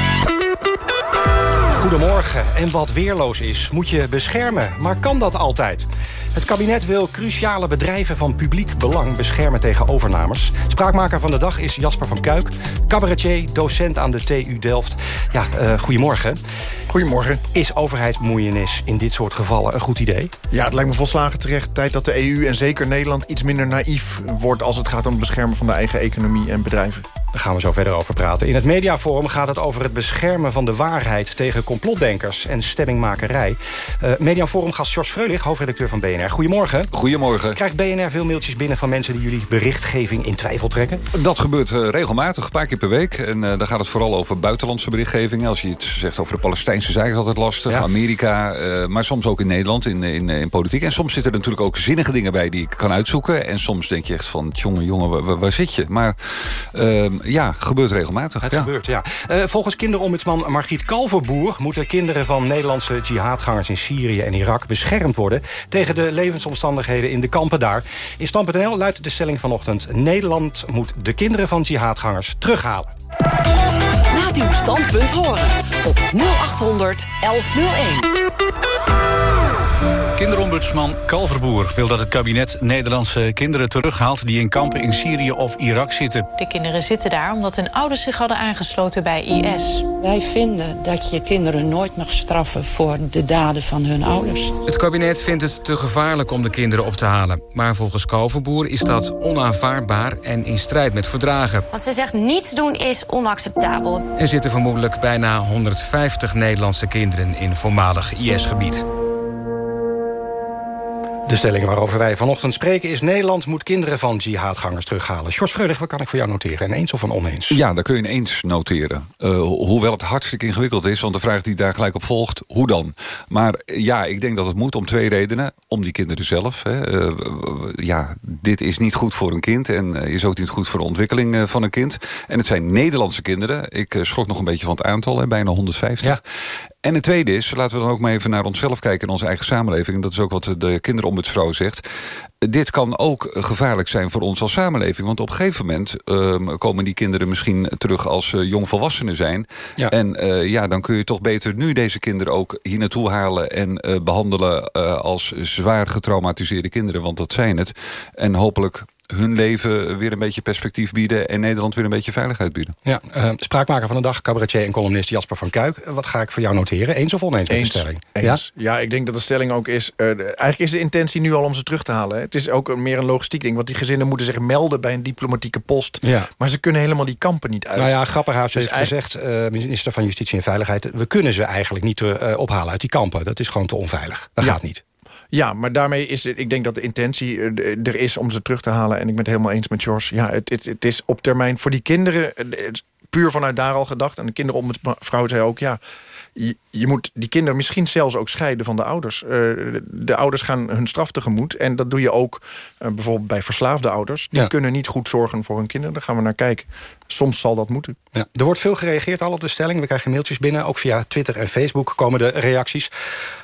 Goedemorgen. En wat weerloos is, moet je beschermen. Maar kan dat altijd? Het kabinet wil cruciale bedrijven van publiek belang beschermen tegen overnames. Spraakmaker van de dag is Jasper van Kuik, cabaretier, docent aan de TU Delft. Ja, uh, goedemorgen. Goedemorgen. Is overheidsmoeienis in dit soort gevallen een goed idee? Ja, het lijkt me volslagen terecht tijd dat de EU en zeker Nederland iets minder naïef wordt als het gaat om het beschermen van de eigen economie en bedrijven. Daar gaan we zo verder over praten. In het mediaforum gaat het over het beschermen van de waarheid... tegen complotdenkers en stemmingmakerij. Uh, mediaforum gast George Freulich, hoofdredacteur van BNR. Goedemorgen. Goedemorgen. Krijgt BNR veel mailtjes binnen van mensen... die jullie berichtgeving in twijfel trekken? Dat gebeurt uh, regelmatig, een paar keer per week. En uh, dan gaat het vooral over buitenlandse berichtgeving. Als je iets zegt over de Palestijnse zaak is altijd lastig. Ja. Amerika, maar soms ook in Nederland, in, in, in, politiek. En soms zitten er natuurlijk ook zinnige dingen bij die ik kan uitzoeken. En soms denk je echt van, jongen, jongen, waar, waar zit je? Maar ehm, ja, gebeurt regelmatig. Het ja. gebeurt, ja. Volgens kinderombudsman Margriet Kalverboer... moeten kinderen van Nederlandse jihadgangers in Syrië en Irak... beschermd worden tegen de levensomstandigheden in de kampen daar. In Stam.nl luidt de stelling vanochtend... Nederland moet de kinderen van jihadgangers terughalen. Laat uw standpunt horen op 0800 1101. Kinderombudsman Kalverboer wil dat het kabinet Nederlandse kinderen terughaalt... die in kampen in Syrië of Irak zitten. De kinderen zitten daar omdat hun ouders zich hadden aangesloten bij IS. Wij vinden dat je kinderen nooit mag straffen voor de daden van hun ouders. Het kabinet vindt het te gevaarlijk om de kinderen op te halen. Maar volgens Kalverboer is dat onaanvaardbaar en in strijd met verdragen. Wat ze zegt niets doen is onacceptabel. Er zitten vermoedelijk bijna 150 Nederlandse kinderen in voormalig IS-gebied. De stelling waarover wij vanochtend spreken is... Nederland moet kinderen van jihadgangers terughalen. Sjors Freudig, wat kan ik voor jou noteren? Een eens of een oneens? Ja, daar kun je een eens noteren. Uh, hoewel het hartstikke ingewikkeld is, want de vraag die daar gelijk op volgt... hoe dan? Maar ja, ik denk dat het moet om twee redenen. Om die kinderen zelf. Hè. Uh, ja, dit is niet goed voor een kind... en is ook niet goed voor de ontwikkeling van een kind. En het zijn Nederlandse kinderen. Ik schrok nog een beetje van het aantal, hè, bijna 150. Ja. En het tweede is, laten we dan ook maar even naar onszelf kijken... in onze eigen samenleving. En dat is ook wat de kinderombudsvrouw zegt. Dit kan ook gevaarlijk zijn voor ons als samenleving. Want op een gegeven moment uh, komen die kinderen misschien terug als uh, jongvolwassenen zijn. Ja. En uh, ja, dan kun je toch beter nu deze kinderen ook hier naartoe halen... en behandelen als zwaar getraumatiseerde kinderen. Want dat zijn het. En hopelijk hun leven weer een beetje perspectief bieden... en Nederland weer een beetje veiligheid bieden. Ja, uh, spraakmaker van de dag, cabaretier en columnist Jasper van Kuik. Wat ga ik voor jou noteren? Eens of oneens met de stelling? Eens. Ja? ja, ik denk dat de stelling ook is... Uh, eigenlijk is de intentie nu al om ze terug te halen. Hè. Het is ook meer een logistiek ding. Want die gezinnen moeten zich melden bij een diplomatieke post. Ja. Maar ze kunnen helemaal die kampen niet uit. Nou ja, Grapperhaus dus heeft gezegd, uh, minister van Justitie en Veiligheid... we kunnen ze eigenlijk niet ophalen uit die kampen. Dat is gewoon te onveilig. Dat ja. gaat niet. Ja, maar daarmee is het, ik denk dat de intentie er is om ze terug te halen. En ik ben het helemaal eens met George. Ja, het, het, het is op termijn voor die kinderen puur vanuit daar al gedacht. En de kinderombudsvrouw zei ook, ja, je, je, moet die kinderen misschien zelfs ook scheiden van de ouders. Uh, de ouders gaan hun straf tegemoet. En dat doe je ook uh, bijvoorbeeld bij verslaafde ouders. Die ja. kunnen niet goed zorgen voor hun kinderen. Daar gaan we naar kijken. Soms zal dat moeten. Ja, er wordt veel gereageerd al op de stelling. We krijgen mailtjes binnen. Ook via Twitter en Facebook komen de reacties.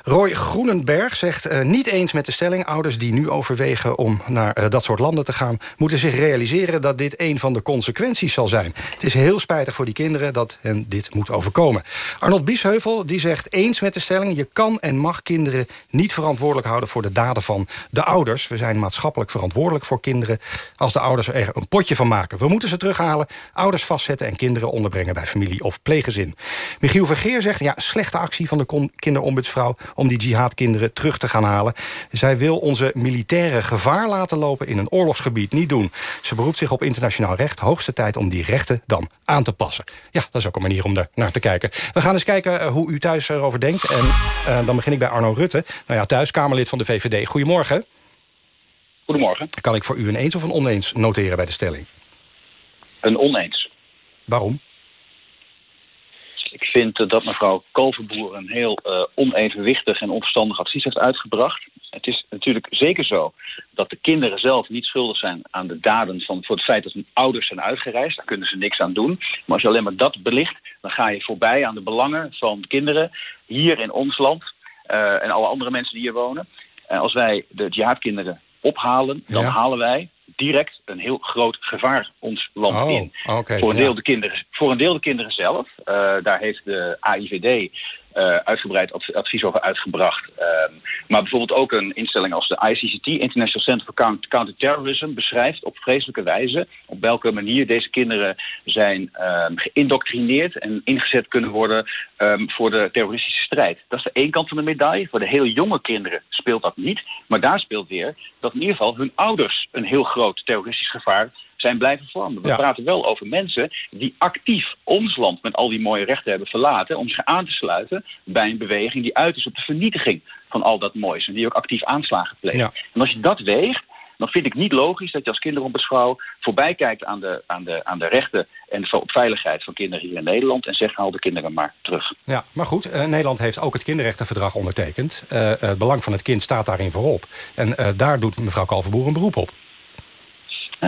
Roy Groenenberg zegt uh, niet eens met de stelling. Ouders die nu overwegen om naar uh, dat soort landen te gaan... moeten zich realiseren dat dit een van de consequenties zal zijn. Het is heel spijtig voor die kinderen dat hen dit moet overkomen. Arnold Biesheuvel die zegt eens met de stelling... je kan en mag kinderen niet verantwoordelijk houden... voor de daden van de ouders. We zijn maatschappelijk verantwoordelijk voor kinderen... als de ouders er een potje van maken. We moeten ze terughalen ouders vastzetten en kinderen onderbrengen bij familie of pleeggezin. Michiel Vergeer zegt, ja, slechte actie van de kinderombudsvrouw... om die jihadkinderen terug te gaan halen. Zij wil onze militaire gevaar laten lopen in een oorlogsgebied. Niet doen. Ze beroept zich op internationaal recht. Hoogste tijd om die rechten dan aan te passen. Ja, dat is ook een manier om er naar te kijken. We gaan eens kijken hoe u thuis erover denkt. En uh, dan begin ik bij Arno Rutte. Nou ja, thuis Kamerlid van de VVD. Goedemorgen. Goedemorgen. Kan ik voor u een eens of een oneens noteren bij de stelling? Een oneens. Waarom? Ik vind dat mevrouw Kalverboer een heel uh, onevenwichtig en onverstandig advies heeft uitgebracht. Het is natuurlijk zeker zo dat de kinderen zelf niet schuldig zijn aan de daden van voor het feit dat hun ouders zijn uitgereisd. Daar kunnen ze niks aan doen. Maar als je alleen maar dat belicht, dan ga je voorbij aan de belangen van kinderen hier in ons land uh, en alle andere mensen die hier wonen. Uh, als wij de jihadkinderen ophalen, dan ja. halen wij direct een heel groot gevaar ons land oh, in. Okay, voor, een ja. deel de kinderen, voor een deel de kinderen zelf. Uh, daar heeft de AIVD uh, uitgebreid advies over uitgebracht. Uh, maar bijvoorbeeld ook een instelling als de ICCT, International Center for Counterterrorism, beschrijft op vreselijke wijze op welke manier deze kinderen zijn um, geïndoctrineerd en ingezet kunnen worden um, voor de terroristische strijd. Dat is de één kant van de medaille. Voor de heel jonge kinderen speelt dat niet. Maar daar speelt weer dat in ieder geval hun ouders een heel groot terroristisch gevaar zijn blijven vormen. We Ja. praten wel over mensen die actief ons land met al die mooie rechten hebben verlaten om zich aan te sluiten bij een beweging die uit is op de vernietiging van al dat moois en die ook actief aanslagen pleegt. Ja. En als je dat weegt, dan vind ik niet logisch dat je als kinderombudsvrouw voorbij kijkt aan de, aan de, aan de rechten en de veiligheid van kinderen hier in Nederland en zegt haal de kinderen maar terug. Ja, maar goed, eh, Nederland heeft ook het kinderrechtenverdrag ondertekend. Eh, het belang van het kind staat daarin voorop. En eh, daar doet mevrouw Kalverboer een beroep op.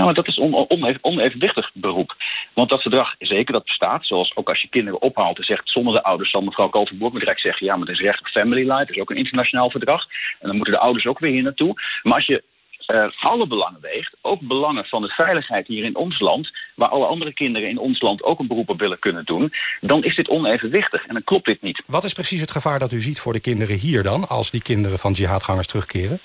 Maar dat is on, onevenwichtig beroep. Want dat verdrag, zeker dat bestaat, zoals ook als je kinderen ophaalt en zegt zonder de ouders, zal mevrouw Kalverboer me direct zeggen, ja, maar dat is recht op family life, dat is ook een internationaal verdrag. En dan moeten de ouders ook weer hier naartoe. Maar als je eh, alle belangen weegt, ook belangen van de veiligheid hier in ons land, waar alle andere kinderen in ons land ook een beroep op willen kunnen doen, dan is dit onevenwichtig en dan klopt dit niet. Wat is precies het gevaar dat u ziet voor de kinderen hier dan... als die kinderen van jihadgangers terugkeren?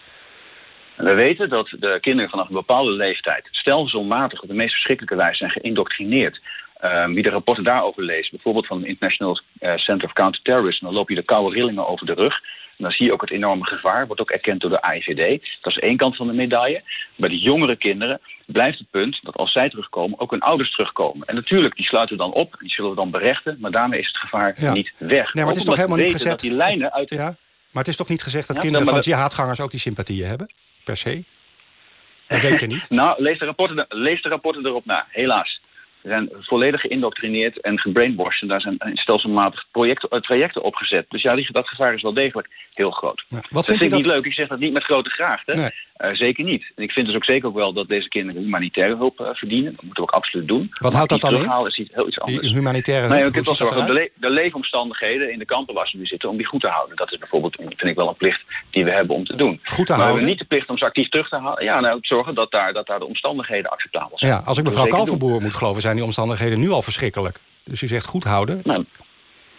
We weten dat de kinderen vanaf een bepaalde leeftijd stelselmatig op de meest verschrikkelijke wijze zijn geïndoctrineerd. Um, wie de rapporten daarover leest, bijvoorbeeld van het International uh, Center of Counterterrorism, dan loop je de koude rillingen over de rug. En dan zie je ook het enorme gevaar, wordt ook erkend door de AIVD. Dat is één kant van de medaille. Bij de jongere kinderen blijft het punt dat als zij terugkomen, ook hun ouders terugkomen. En natuurlijk, die sluiten we dan op, die zullen we dan berechten, maar daarmee is het gevaar Ja. niet weg. Nee, maar het is toch helemaal niet gezegd... dat die lijnen uit de... Ja, maar het is toch niet gezegd dat Ja, kinderen van dat- jihadgangers ook die sympathieën hebben? Per se? Dat weet je niet. (laughs) Nou, lees de, rapporten, lees de rapporten erop na, helaas. Zijn volledig geïndoctrineerd en gebrainwashed. En daar zijn stelselmatig projecten, eh, trajecten opgezet. Dus ja, die- dat gevaar is wel degelijk heel groot. dat vindt vind ik dat- niet leuk. Ik zeg dat niet met grote graagte. Nee. Eh, zeker niet. En ik vind dus ook zeker ook wel dat deze kinderen humanitaire hulp eh, verdienen. Dat moeten we ook absoluut doen. Wat houdt dat dan in? is iets, heel iets anders. Die humanitaire hulp, Nee, ik heb wel dat zorgen. De, le- de leefomstandigheden in de kampen waar ze nu zitten, om die goed te houden. Dat is bijvoorbeeld, vind ik wel een plicht die we hebben om te doen. Goed te maar we houden? hebben niet de plicht om ze actief terug te halen. Ja, nou, zorgen dat daar, dat daar de omstandigheden acceptabel zijn. Ja, als ik Dat mevrouw we. Kalverboer moet geloven... zijn die omstandigheden nu al verschrikkelijk. Dus u zegt goed houden. Nou,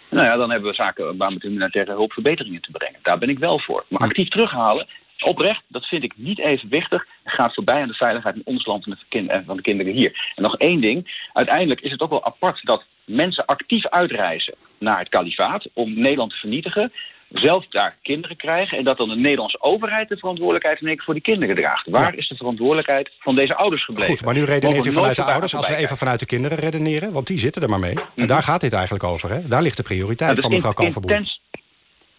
nou ja, dan hebben we zaken waar met humanitaire hulp verbeteringen te brengen. Daar ben ik wel voor. Maar actief terughalen, oprecht, dat vind ik niet evenwichtig. Het gaat voorbij aan de veiligheid in ons land en en van de kinderen hier. En nog één ding. Uiteindelijk is het ook wel apart dat mensen actief uitreizen naar het kalifaat om Nederland te vernietigen. Zelf daar kinderen krijgen en dat dan de Nederlandse overheid de verantwoordelijkheid in één keer voor die kinderen draagt. Waar is de verantwoordelijkheid van deze ouders gebleven? Goed, maar nu redeneert u vanuit de ouders. Als we even vanuit de kinderen redeneren, want die zitten er maar mee. En daar gaat dit eigenlijk over, hè? Daar ligt de prioriteit Ja, dus van mevrouw Kalverboer.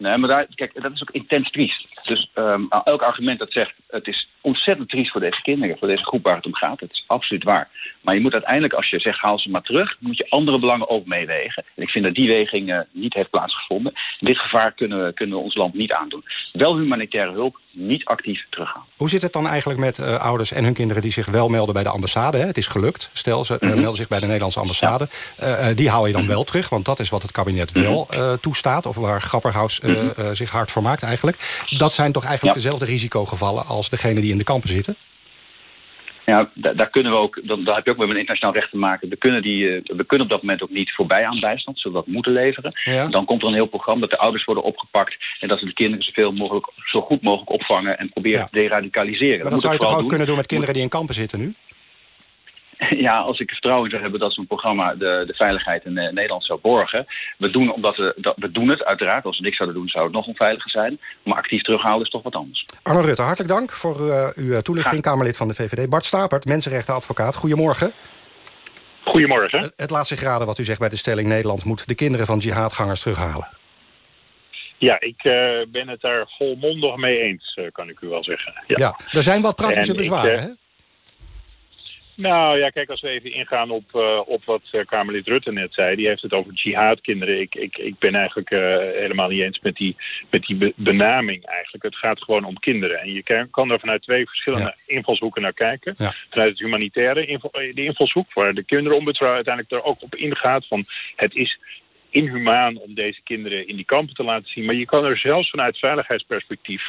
Nee, maar kijk, dat is ook intens triest. Dus ehm, elk argument dat zegt, het is ontzettend triest voor deze kinderen, voor deze groep waar het om gaat, dat is absoluut waar. Maar je moet uiteindelijk, als je zegt haal ze maar terug, moet je andere belangen ook meewegen. En ik vind dat die weging eh, niet heeft plaatsgevonden. Dit gevaar kunnen kunnen we ons land niet aandoen. Wel humanitaire hulp, niet actief terughalen. Hoe zit het dan eigenlijk met eh, ouders en hun kinderen die zich wel melden bij de ambassade? Hè? Het is gelukt. Stel, ze eh, Mhm. melden zich bij de Nederlandse ambassade. Eh, die haal je dan wel terug, want dat is wat het kabinet wel eh, toestaat. Of waar Grapperhaus Mhm. zich hard voor maakt eigenlijk. Dat zijn toch eigenlijk Ja. dezelfde risicogevallen als degene die in de kampen zitten? Ja, da- daar kunnen we ook, dan, daar heb je ook met een internationaal recht te maken. We kunnen, die, eh, we kunnen op dat moment ook niet voorbij aan bijstand, zullen we dat moeten leveren. Ja. Dan komt er een heel programma dat de ouders worden opgepakt en dat we de kinderen zoveel mogelijk, zo goed mogelijk opvangen en proberen Ja. te deradicaliseren. Maar dat moet zou je toch ook doen. kunnen doen met kinderen die in kampen zitten nu? (laughs) Ja, als ik vertrouwen zou hebben dat zo'n programma de, de veiligheid in eh, Nederland zou borgen. We doen, omdat we, dat, we doen het uiteraard. Als we niks zouden doen, zou het nog onveiliger zijn. Maar actief terughalen is toch wat anders. Arno Rutte, hartelijk dank voor eh, uw eh, toelichting. Kamerlid van de VVD. Bart Stapert, mensenrechtenadvocaat. Goedemorgen. Goedemorgen. Het, het laat zich raden wat u zegt bij de stelling... Nederland moet de kinderen van jihadgangers terughalen. Ja, ik eh, ben het daar volmondig mee eens, eh, kan ik u wel zeggen. Ja. Ja, er zijn wat praktische En ik, bezwaren, hè? Nou ja, kijk, als we even ingaan op, eh, op wat eh, Kamerlid Rutte net zei. Die heeft het over jihadkinderen. Ik, ik, ik ben eigenlijk eh, helemaal niet eens met die, met die be- benaming eigenlijk. Het gaat gewoon om kinderen. En je kan, kan er vanuit twee verschillende invalshoeken naar kijken. Ja. Vanuit het humanitaire inval, de invalshoek, waar de kinderombudsman uiteindelijk er ook op ingaat. Van het is inhumaan om deze kinderen in die kampen te laten zien. Maar je kan er zelfs vanuit veiligheidsperspectief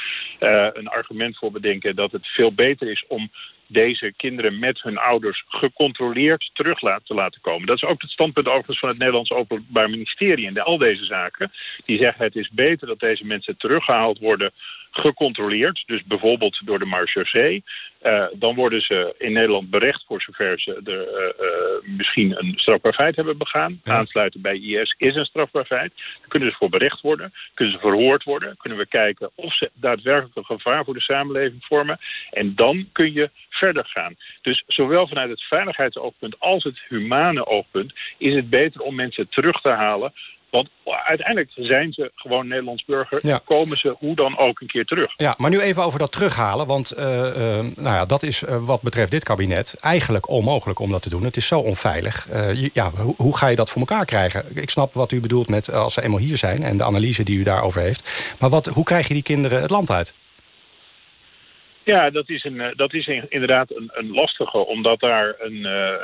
een argument voor bedenken dat het veel beter is om deze kinderen met hun ouders gecontroleerd terug te laten komen. Dat is ook het standpunt overigens van het Nederlands Openbaar Ministerie in de, al deze zaken. Die zeggen het is beter dat deze mensen teruggehaald worden gecontroleerd. Dus bijvoorbeeld door de marechaussee. Eh, dan worden ze in Nederland berecht voor zover ze er, eh, misschien een strafbaar feit hebben begaan. Aansluiten bij IS is een strafbaar feit. Dan kunnen ze voor berecht worden, kunnen ze verhoord worden. Kunnen we kijken of ze daadwerkelijk een gevaar voor de samenleving vormen. En dan kun je verder gaan. Dus zowel vanuit het veiligheidsoogpunt als het humane oogpunt is het beter om mensen terug te halen. Want uiteindelijk zijn ze gewoon Nederlands burger. Ja. Komen ze hoe dan ook een keer terug. Ja, maar nu even over dat terughalen. Want eh, eh, nou ja, dat is eh, wat betreft dit kabinet eigenlijk onmogelijk om dat te doen. Het is zo onveilig. Ja, hoe, hoe ga je dat voor elkaar krijgen? Ik snap wat u bedoelt met als ze eenmaal hier zijn... en de analyse die u daarover heeft. Maar wat, hoe krijg je die kinderen het land uit? Ja, dat is, een, eh, dat is in- inderdaad een, een lastige, omdat daar een, eh, eh,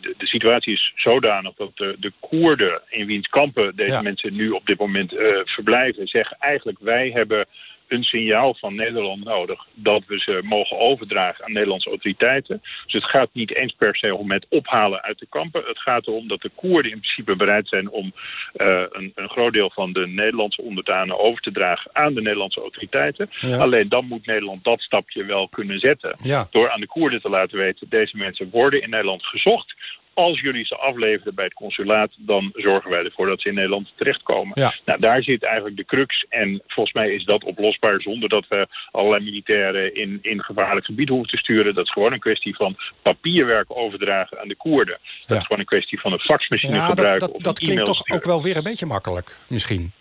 de, de situatie is zodanig dat de, de Koerden in wiens kampen deze Ja. mensen nu op dit moment verblijven, zeggen eigenlijk wij hebben een signaal van Nederland nodig dat we ze mogen overdragen aan Nederlandse autoriteiten. Dus het gaat niet eens per se om het ophalen uit de kampen. Het gaat erom dat de Koerden in principe bereid zijn om uh, een, een, groot deel van de Nederlandse onderdanen over te dragen aan de Nederlandse autoriteiten. Ja. Alleen dan moet Nederland dat stapje wel kunnen zetten. Ja. Door aan de Koerden te laten weten, deze mensen worden in Nederland gezocht als jullie ze afleveren bij het consulaat... dan zorgen wij ervoor dat ze in Nederland terechtkomen. Ja. Nou, daar zit eigenlijk de crux. En volgens mij is dat oplosbaar zonder dat we allerlei militairen... in, in gevaarlijk gebied hoeven te sturen. Dat is gewoon een kwestie van papierwerk overdragen aan de Koerden. Dat is gewoon een kwestie van een faxmachine Ja, dat, gebruiken dat, of dat een klinkt toch ook wel weer een beetje makkelijk, misschien.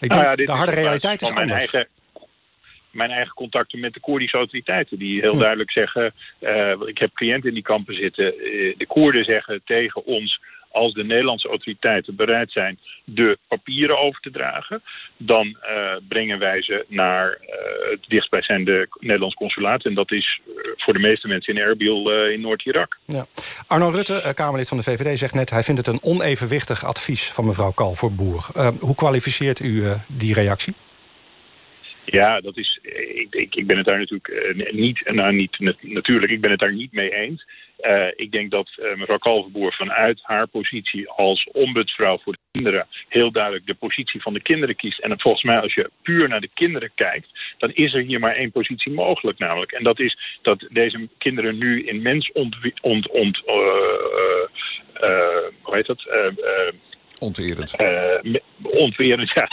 Ik Nou denk, ja, de harde realiteit is anders. Eigen, mijn eigen contacten met de Koerdische autoriteiten. Die heel Hm. duidelijk zeggen... eh, ik heb cliënten in die kampen zitten. eh, de Koerden zeggen tegen ons... als de Nederlandse autoriteiten bereid zijn de papieren over te dragen... dan eh, brengen wij ze naar het dichtstbijzijnde Nederlands consulaat. En dat is voor de meeste mensen in Erbil in Noord-Irak. Ja. Arno Rutte, Kamerlid van de VVD, zegt net... hij vindt het een onevenwichtig advies van mevrouw Kal voor Boer. Eh, hoe kwalificeert u die reactie? Ja, dat is. Ik, ik, ik ben het daar natuurlijk eh, niet, nou niet nat- natuurlijk, ik ben het daar niet mee eens. Eh, ik denk dat eh, mevrouw Kalverboer vanuit haar positie als ombudsvrouw voor de kinderen heel duidelijk de positie van de kinderen kiest. En volgens mij, als je puur naar de kinderen kijkt, dan is er hier maar één positie mogelijk, namelijk. En dat is dat deze kinderen nu in mens ont, ont, ont eh, eh, eh, hoe heet dat? Onterend. eh, onterend, ja.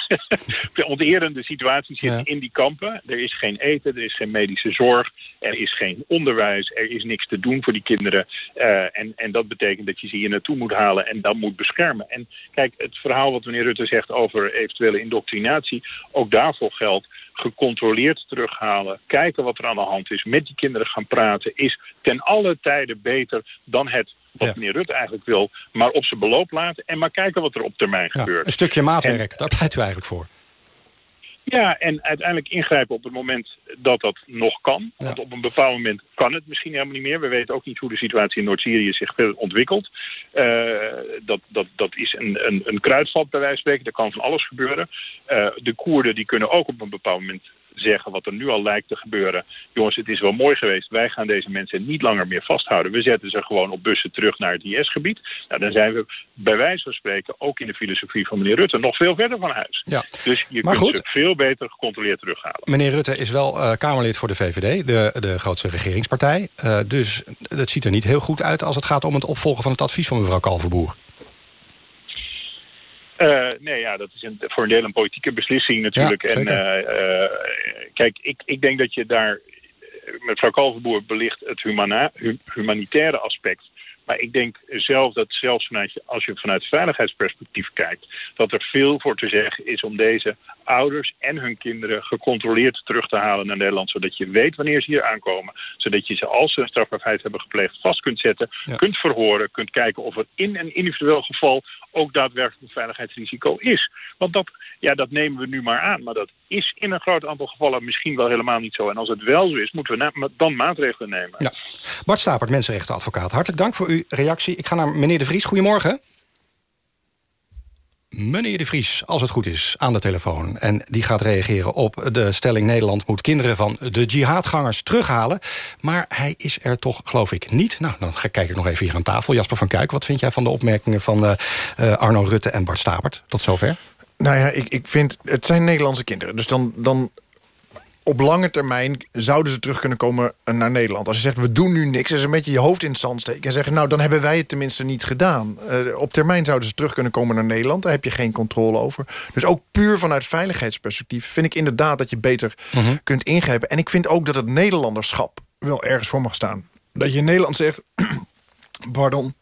(laughs) onterende situatie zit Ja. in die kampen. Er is geen eten, er is geen medische zorg, er is geen onderwijs, er is niks te doen voor die kinderen. Eh, en, en dat betekent dat je ze hier naartoe moet halen en dan moet beschermen. En kijk, het verhaal wat meneer Rutte zegt over eventuele indoctrinatie, ook daarvoor geldt gecontroleerd terughalen, kijken wat er aan de hand is, met die kinderen gaan praten, is ten alle tijde beter dan het wat Ja. meneer Rutte eigenlijk wil, maar op zijn beloop laten en maar kijken wat er op termijn Ja, gebeurt. een stukje maatwerk, En- daar pleit u eigenlijk voor. Ja, en uiteindelijk ingrijpen op het moment dat dat nog kan. Want op een bepaald moment kan het misschien helemaal niet meer. We weten ook niet hoe de situatie in Noord-Syrië zich verder ontwikkelt. Eh, dat, dat, dat is een, een, een kruidvat bij wijze van spreken. Er kan van alles gebeuren. Eh, de Koerden die kunnen ook op een bepaald moment zeggen wat er nu al lijkt te gebeuren. Jongens, het is wel mooi geweest. Wij gaan deze mensen niet langer meer vasthouden. We zetten ze gewoon op bussen terug naar het IS-gebied. Nou, dan zijn we bij wijze van spreken, ook in de filosofie van meneer Rutte, nog veel verder van huis. Ja. Dus je Maar kunt goed. ze veel beter gecontroleerd terughalen. Meneer Rutte is wel eh, Kamerlid voor de VVD, de, de grootste regeringspartij. Eh, dus het ziet er niet heel goed uit als het gaat om het opvolgen van het advies van mevrouw Kalverboer. Eh, nee, ja, dat is een, voor een deel een politieke beslissing natuurlijk. Ja, en eh, eh, kijk, ik, ik denk dat je daar... Mevrouw Kalverboer belicht het humana, hu- humanitaire aspect. Maar ik denk zelf dat zelfs vanuit als je vanuit veiligheidsperspectief kijkt... dat er veel voor te zeggen is om deze ouders en hun kinderen gecontroleerd terug te halen naar Nederland. Zodat je weet wanneer ze hier aankomen. Zodat je ze, als ze een strafbaar feit hebben gepleegd, vast kunt zetten. Ja. Kunt verhoren, kunt kijken of er in een individueel geval ook daadwerkelijk een veiligheidsrisico is. Want dat, ja, dat nemen we nu maar aan. Maar dat is in een groot aantal gevallen misschien wel helemaal niet zo. En als het wel zo is, moeten we dan maatregelen nemen. Ja. Bart Stapert, mensenrechtenadvocaat. Hartelijk dank voor uw reactie. Ik ga naar meneer De Vries. Goedemorgen. Meneer De Vries, als het goed is, aan de telefoon. En die gaat reageren op de stelling... Nederland moet kinderen van de jihadgangers terughalen. Maar hij is er toch, geloof ik, niet. Nou, dan ga- kijk ik nog even hier aan tafel. Jasper van Kuik, wat vind jij van de opmerkingen... van eh, eh, Arno Rutte en Bart Stapert? Tot zover. Nou ja, ik, ik vind, het zijn Nederlandse kinderen. Dus dan, dan op lange termijn zouden ze terug kunnen komen naar Nederland. Als je zegt, we doen nu niks, is een beetje je hoofd in het zand steken... en zeggen, nou, dan hebben wij het tenminste niet gedaan. Eh, op termijn zouden ze terug kunnen komen naar Nederland. Daar heb je geen controle over. Dus ook puur vanuit veiligheidsperspectief... vind ik inderdaad dat je beter kunt ingrijpen. En ik vind ook dat het Nederlanderschap wel ergens voor mag staan. Dat je in Nederland zegt... (clears throat) Pardon.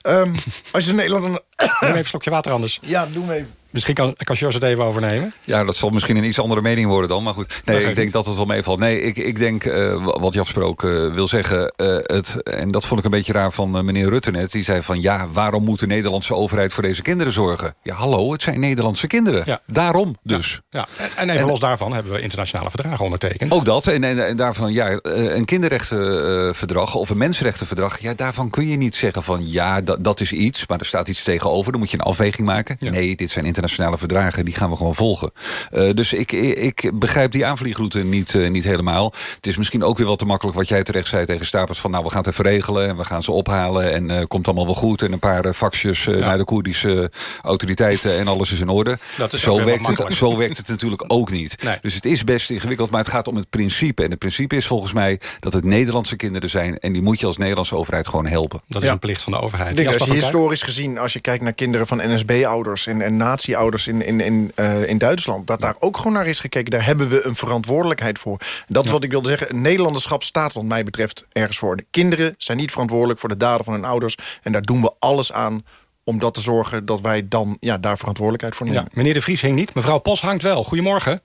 Ehm, als je in Nederland... (coughs) Neem even een slokje water anders. Ja, doe me even. Misschien kan, kan Jos het even overnemen. Ja, dat zal misschien een iets andere mening worden dan. Maar goed, nee, ik denk dat het wel meevalt. Nee, ik, ik denk, eh, wat Jasper ook eh, wil zeggen... eh, het, en dat vond ik een beetje raar van meneer Rutte net. Die zei van, ja, waarom moet de Nederlandse overheid voor deze kinderen zorgen? Ja, hallo, het zijn Nederlandse kinderen. Ja. Daarom dus. Ja. En, en even los daarvan hebben we internationale verdragen ondertekend. Ook dat. En, en, en daarvan, ja, eh, een kinderrechtenverdrag of een mensenrechtenverdrag... ja, daarvan kun je niet zeggen van, ja, dat, dat is iets... maar er staat iets tegenover tegenover. Dan moet je een afweging maken. Nee, dit zijn internationale verdragen, die gaan we gewoon volgen. Uh, dus ik, ik begrijp die aanvliegroute niet, uh, niet helemaal. Het is misschien ook weer wat te makkelijk wat jij terecht zei tegen Stapels... van nou, we gaan het even regelen en we gaan ze ophalen... en uh, komt allemaal wel goed en een paar faxjes ja. naar de Koerdische autoriteiten... en alles is in orde. Dat is zo, werkt het, zo werkt het natuurlijk ook niet. Nee. Dus het is best ingewikkeld, maar het gaat om het principe. En het principe is volgens mij dat het Nederlandse kinderen zijn... en die moet je als Nederlandse overheid gewoon helpen. Dat is een plicht van de overheid. Ik denk, als je historisch gezien, als je kijkt naar kinderen van NSB-ouders... en, en nazi-ouders in, in, in, uh, in Duitsland... dat daar ook gewoon naar is gekeken. Daar hebben we een verantwoordelijkheid voor. Dat is wat ik wilde zeggen. Nederlanderschap staat wat mij betreft ergens voor. De kinderen zijn niet verantwoordelijk voor de daden van hun ouders. En daar doen we alles aan om dat te zorgen dat wij dan ja, daar verantwoordelijkheid voor nemen. Ja, meneer De Vries hing niet. Mevrouw Pos hangt wel. Goedemorgen.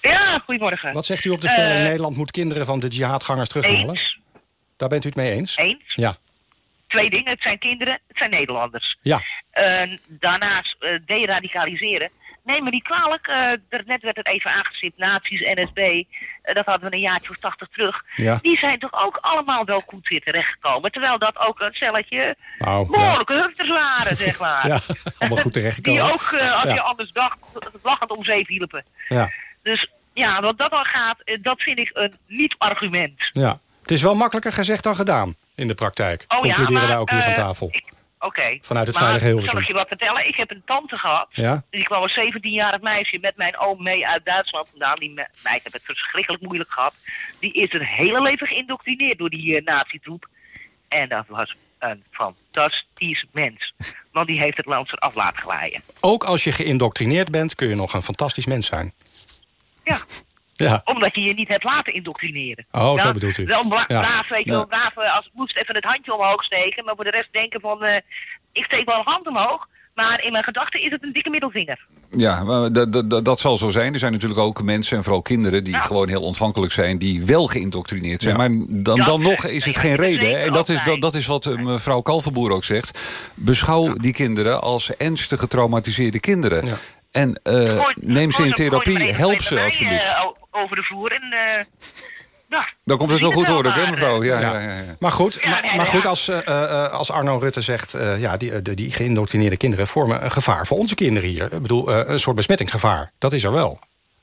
Ja, goedemorgen. Wat zegt u op de? Uh, Nederland moet kinderen van de jihadgangers terughalen? Eens. Daar bent u het mee eens? Eens. Ja. Twee dingen. Het zijn kinderen, het zijn Nederlanders. Ja. Uh, daarnaast uh, deradicaliseren. Neem me niet kwalijk. er net werd het even aangestipt. Nazi's, NSB. dat hadden we een jaartje of tachtig terug. Ja. Die zijn toch ook allemaal wel goed weer terechtgekomen. Terwijl dat ook een celletje nou, behoorlijke ja. hufters waren, zeg (laughs) maar. ja, allemaal goed terechtgekomen. Die ook, als ja. je anders dacht, lachend om zeep hielpen. Ja. Dus ja, wat dat al gaat, dat vind ik een niet-argument. Ja, het is wel makkelijker gezegd dan gedaan in de praktijk. Oh, Concluderen ja, maar, wij ook hier van tafel. Oké. Okay. Vanuit het maar, veilige Hilversum. Zal ik je wat vertellen? Ik heb een tante gehad. Ja? Die kwam als 17-jarig meisje met mijn oom mee uit Duitsland vandaan. Die me meid heeft het verschrikkelijk moeilijk gehad. Die is een hele leven geïndoctrineerd door die uh, nazi-troep. En dat was een fantastisch mens. Want die heeft het land eraf laten glijden. Ook als je geïndoctrineerd bent, kun je nog een fantastisch mens zijn. Ja. Ja. Omdat je je niet hebt laten indoctrineren. Oh, nou, zo bedoelt u. Wel bra ja. braaf, weet je wel, braaf, als het moest even het handje omhoog steken. Maar voor de rest denken van, uh, ik steek wel een hand omhoog. Maar in mijn gedachten is het een dikke middelvinger. Ja, dat, dat zal zo zijn. Er zijn natuurlijk ook mensen en vooral kinderen... die ja. gewoon heel ontvankelijk zijn, die wel geïndoctrineerd zijn. Ja. Maar dan, ja, dan nog is het geen reden. En dat is, dat, dat is wat uh, mevrouw Kalverboer ook zegt. Beschouw die kinderen als ernstig getraumatiseerde kinderen. En uh, neem ze in therapie, help ze alsjeblieft. Uh, over de vloer en... Uh, nou, Dan komt het wel goed hoor, hè mevrouw? Ja, ja. Ja, ja, Maar goed, maar, maar goed als, uh, als Arno Rutte zegt... Uh, ja, die, die, die geïndoctrineerde kinderen vormen een gevaar voor onze kinderen hier. Ik bedoel, uh, een soort besmettingsgevaar. Dat is er wel,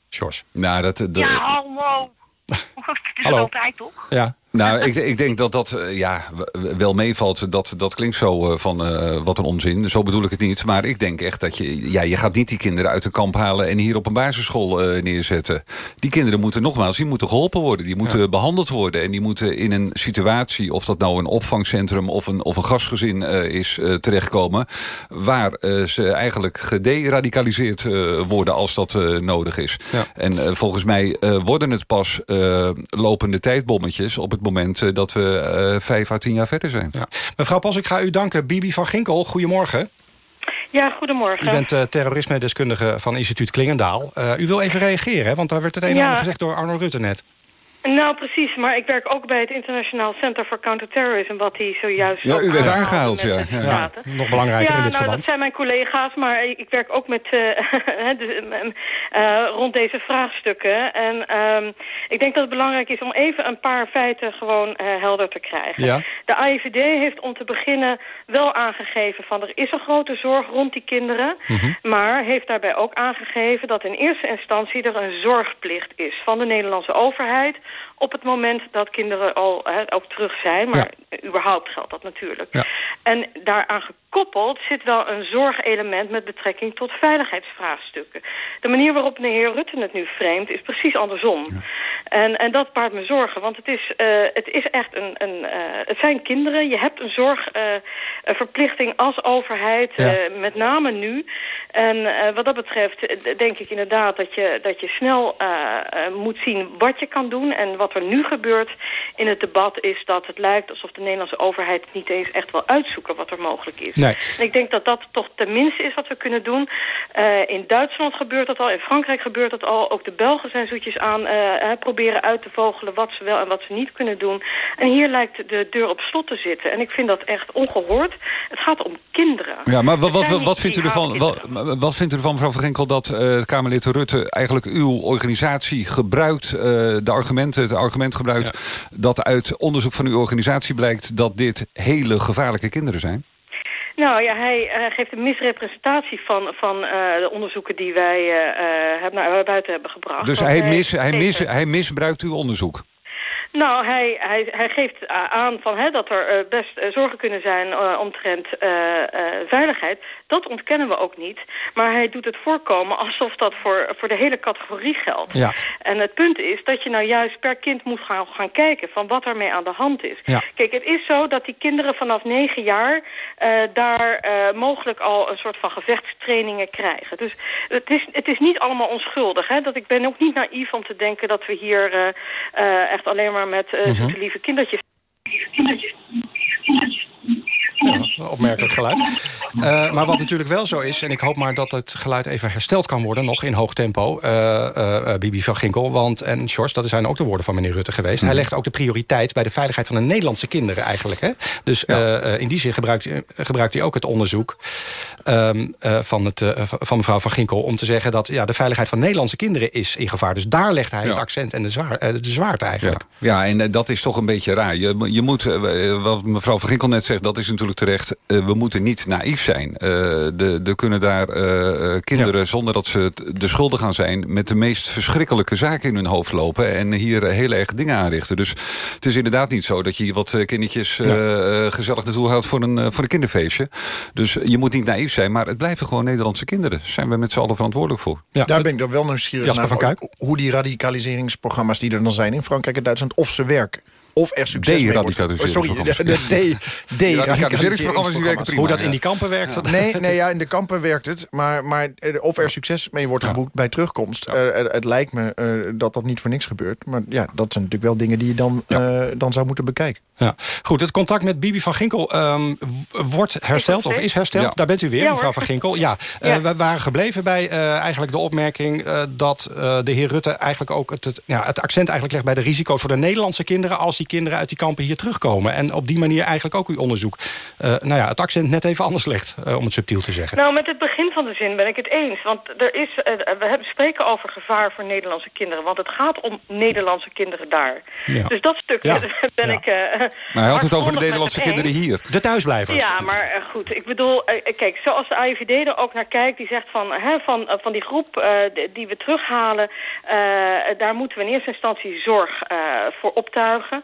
Sjors. Nou, dat. Ja, hallo. (laughs) het is Hallo. altijd, toch? Ja. Nou, ik, ik, denk dat dat uh, ja, wel meevalt. Dat, dat klinkt zo uh, van uh, wat een onzin. Zo bedoel ik het niet. Maar ik denk echt dat je... Ja, je gaat niet die kinderen uit de kamp halen... en hier op een basisschool neerzetten. Die kinderen moeten nogmaals... die moeten geholpen worden. Die moeten ja. behandeld worden. En die moeten in een situatie... of dat nou een opvangcentrum of een, of een gastgezin is terechtkomen... waar ze eigenlijk gederadicaliseerd worden als dat nodig is. Ja. En volgens mij worden het pas lopende tijdbommetjes... op het moment uh, dat we uh, vijf à tien jaar verder zijn. Ja. Mevrouw Pas, ik ga u danken. Bibi van Ginkel, goedemorgen. Ja, goedemorgen. U bent uh, terrorisme-deskundige van instituut Klingendaal. u wil even reageren, hè? want daar werd het een en ja. ander gezegd door Arno Rutte net. Nou, precies. Maar ik werk ook bij het Internationaal Center for Counterterrorism... wat hij zojuist... Ja, u werd aangehaald, ja. ja. ja. Nog belangrijker ja, in dit nou, verband. dat zijn mijn collega's, maar ik werk ook met (laughs) uh, dus, uh, rond deze vraagstukken. En um, ik denk dat het belangrijk is om even een paar feiten gewoon helder te krijgen. Ja. De AIVD heeft om te beginnen wel aangegeven van... er is een grote zorg rond die kinderen... Mhm. Mm -hmm. maar heeft daarbij ook aangegeven dat in eerste instantie... er een zorgplicht is van de Nederlandse overheid op het moment dat kinderen al hè, ook terug zijn. Maar ja. überhaupt geldt dat natuurlijk. Ja. En daaraan gekoppeld zit wel een zorgelement met betrekking tot veiligheidsvraagstukken. De manier waarop de heer Rutte het nu framet is precies andersom. Ja. En, en dat baart me zorgen, want het is, uh, het is echt een... een uh, het zijn kinderen, je hebt een zorgverplichting uh, als overheid, ja. met name nu. En wat dat betreft denk ik inderdaad dat je, dat je snel moet zien wat je kan doen... en wat er nu gebeurt in het debat is dat het lijkt alsof de Nederlandse overheid niet eens echt wil uitzoeken wat er mogelijk is. Nee. En ik denk dat dat toch tenminste is wat we kunnen doen. Uh, in Duitsland gebeurt dat al, in Frankrijk gebeurt dat al. Ook de Belgen zijn zoetjes aan uh, proberen uit te vogelen wat ze wel en wat ze niet kunnen doen. En hier lijkt de deur op slot te zitten. En ik vind dat echt ongehoord. Het gaat om kinderen. Ja, maar wat, wat, wat, vindt, u ervan, wat, wat vindt u ervan, mevrouw Van Genkel, dat uh, Kamerlid Rutte eigenlijk uw organisatie gebruikt, de argumenten, het argument gebruikt, ja. dat uit onderzoek van uw organisatie blijkt dat dit hele gevaarlijke kinderen zijn? Nou ja, hij uh, geeft een misrepresentatie van, van uh, de onderzoeken die wij uh, heb naar buiten hebben gebracht. Dus hij, mis, hij, mis, hij misbruikt uw onderzoek? Nou, hij, hij, hij geeft aan van, hè, dat er best zorgen kunnen zijn omtrent veiligheid. Dat ontkennen we ook niet. Maar hij doet het voorkomen alsof dat voor, voor de hele categorie geldt. Ja. En het punt is dat je nou juist per kind moet gaan, gaan kijken van wat ermee aan de hand is. Ja. Kijk, het is zo dat die kinderen vanaf negen jaar daar mogelijk al een soort van gevechtstrainingen krijgen. Dus het is, het is niet allemaal onschuldig. Hè? Dat ik ben ook niet naïef om te denken dat we hier echt alleen maar met uh, lieve kindertjes. kindertjes. Ja, opmerkelijk geluid. Uh, maar wat natuurlijk wel zo is... en ik hoop maar dat het geluid even hersteld kan worden... nog in hoog tempo, uh, uh, Bibi van Ginkel. Want, en Sjors, dat zijn ook de woorden van meneer Rutte geweest... Mm. hij legt ook de prioriteit bij de veiligheid van de Nederlandse kinderen eigenlijk. Hè? Dus ja. in die zin gebruikt, gebruikt hij ook het onderzoek... Um, van, het, van mevrouw van Ginkel om te zeggen dat ja, de veiligheid van Nederlandse kinderen is in gevaar. Dus daar legt hij ja. het accent en de, zwaar, de eigenlijk. Ja, ja en dat is toch een beetje raar. Je, je moet, wat mevrouw van Ginkel net zegt, dat is natuurlijk terecht. Uh, we moeten niet naïef zijn. Uh, de, er kunnen daar uh, kinderen, ja. zonder dat ze de schuldig gaan zijn... met de meest verschrikkelijke zaken in hun hoofd lopen... en hier heel erg dingen aanrichten. Dus het is inderdaad niet zo dat je wat kindertjes ja. gezellig naartoe houdt... Voor een, voor een kinderfeestje. Dus je moet niet naïef zijn, maar het blijven gewoon Nederlandse kinderen. Daar zijn we met z'n allen verantwoordelijk voor. Ja. Daar ben ik dan wel nieuwsgierig naar. Van Kuik. Hoe die radicaliseringsprogramma's die er dan zijn in Frankrijk en Duitsland... of ze werken of er succes mee wordt. Oh, sorry, de, de de Hoe dat in die kampen werkt? Ja. Nee, nee ja, in de kampen werkt het. Maar, maar of er succes mee wordt geboekt ja. bij terugkomst. Ja. Uh, het lijkt me uh, dat dat niet voor niks gebeurt. Maar ja, dat zijn natuurlijk wel dingen die je dan, uh, dan zou moeten bekijken. Ja. Goed, het contact met Bibi van Ginkel um, wordt hersteld of is hersteld. Daar bent u weer, mevrouw van Ginkel. (laughs) Ja, we waren gebleven bij eigenlijk de opmerking... dat de heer Rutte eigenlijk ook het, het, ja, het accent eigenlijk legt... bij de risico's voor de Nederlandse kinderen... als die kinderen uit die kampen hier terugkomen. En op die manier eigenlijk ook uw onderzoek... Uh, nou ja, het accent net even anders legt, uh, om het subtiel te zeggen. Nou, met het begin van de zin ben ik het eens. Want er is, uh, we hebben spreken over gevaar voor Nederlandse kinderen. Want het gaat om Nederlandse kinderen daar. Ja. Dus dat stuk ja. (laughs) ben ja. ik... maar hij had het over de Nederlandse kinderen hier. De thuisblijvers. Ja, maar goed. Ik bedoel, kijk, zoals de AIVD er ook naar kijkt... die zegt van, hè, van, van die groep die we terughalen... daar moeten we in eerste instantie zorg voor optuigen...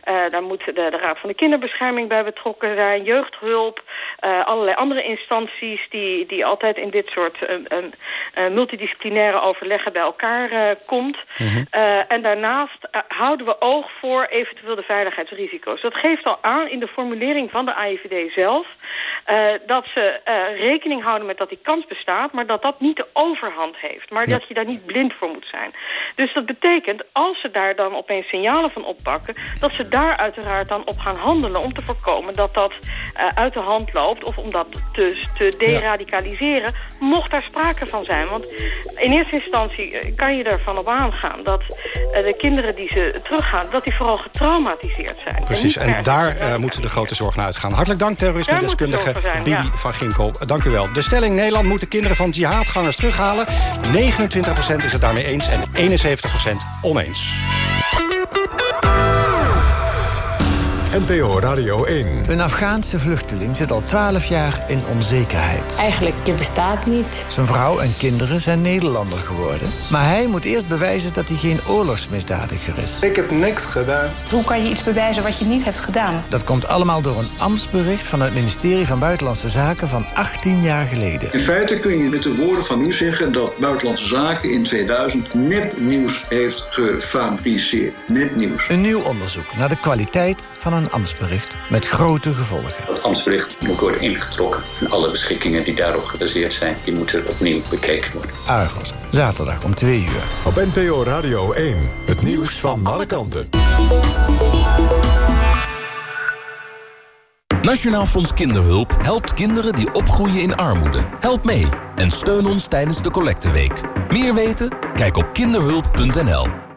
Uh, daar moet de, de, Raad van de Kinderbescherming bij betrokken zijn, jeugdhulp, uh, allerlei andere instanties die, die altijd in dit soort uh, multidisciplinaire overleggen bij elkaar komt. Mm -hmm. en daarnaast houden we oog voor eventueel de veiligheidsrisico's. Dat geeft al aan in de formulering van de AIVD zelf dat ze rekening houden met dat die kans bestaat, maar dat dat niet de overhand heeft. Maar ja. dat je daar niet blind voor moet zijn. Dus dat betekent, als ze daar dan opeens signalen van oppakken, dat ze daar uiteraard dan op gaan handelen... om te voorkomen dat dat uh, uit de hand loopt... of om dat te, te deradicaliseren, ja. mocht daar sprake van zijn. Want in eerste instantie kan je ervan op aangaan... dat uh, de kinderen die ze teruggaan, dat die vooral getraumatiseerd zijn. Precies, en, en daar uh, moeten de grote zorg naar uitgaan. Hartelijk dank, terrorisme-deskundige Bibi ja. van Ginkel. Dank u wel. De stelling Nederland moet de kinderen van jihadgangers terughalen. 29% is het daarmee eens en 71% oneens. NPO Radio 1. Een Afghaanse vluchteling zit al 12 jaar in onzekerheid. Eigenlijk, je bestaat niet. Zijn vrouw en kinderen zijn Nederlander geworden. Maar hij moet eerst bewijzen dat hij geen oorlogsmisdadiger is. Ik heb niks gedaan. Hoe kan je iets bewijzen wat je niet hebt gedaan? Dat komt allemaal door een ambtsbericht van het ministerie van Buitenlandse Zaken van 18 jaar geleden. In feite kun je met de woorden van u zeggen dat Buitenlandse Zaken in 2000 nepnieuws heeft gefabriceerd. Nepnieuws. Een nieuw onderzoek naar de kwaliteit van een een ambtsbericht met grote gevolgen. Het ambtsbericht moet worden ingetrokken. En alle beschikkingen die daarop gebaseerd zijn, die moeten opnieuw bekeken worden. Argos, zaterdag om 2 uur. Op NPO Radio 1, het nieuws van alle kanten. Nationaal Fonds Kinderhulp helpt kinderen die opgroeien in armoede. Help mee en steun ons tijdens de collecteweek. Meer weten? Kijk op kinderhulp.nl.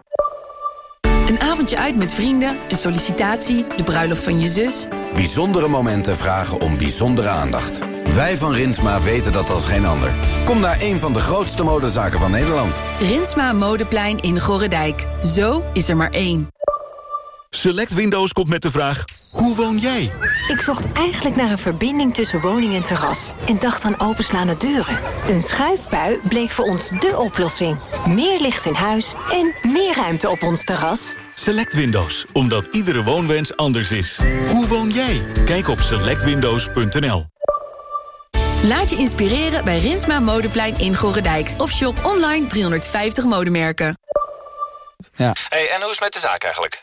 Een avondje uit met vrienden, een sollicitatie, de bruiloft van je zus. Bijzondere momenten vragen om bijzondere aandacht. Wij van Rinsma weten dat als geen ander. Kom naar een van de grootste modezaken van Nederland. Rinsma Modeplein in Gorredijk. Zo is er maar één. Select Windows komt met de vraag... Hoe woon jij? Ik zocht eigenlijk naar een verbinding tussen woning en terras. En dacht aan openslaande deuren. Een schuifbui bleek voor ons dé oplossing. Meer licht in huis en meer ruimte op ons terras. Select Windows, omdat iedere woonwens anders is. Hoe woon jij? Kijk op selectwindows.nl. Laat je inspireren bij Rinsma Modeplein in Gorredijk. Of shop online 350 modemerken. Ja. hey, en hoe is het met de zaak eigenlijk?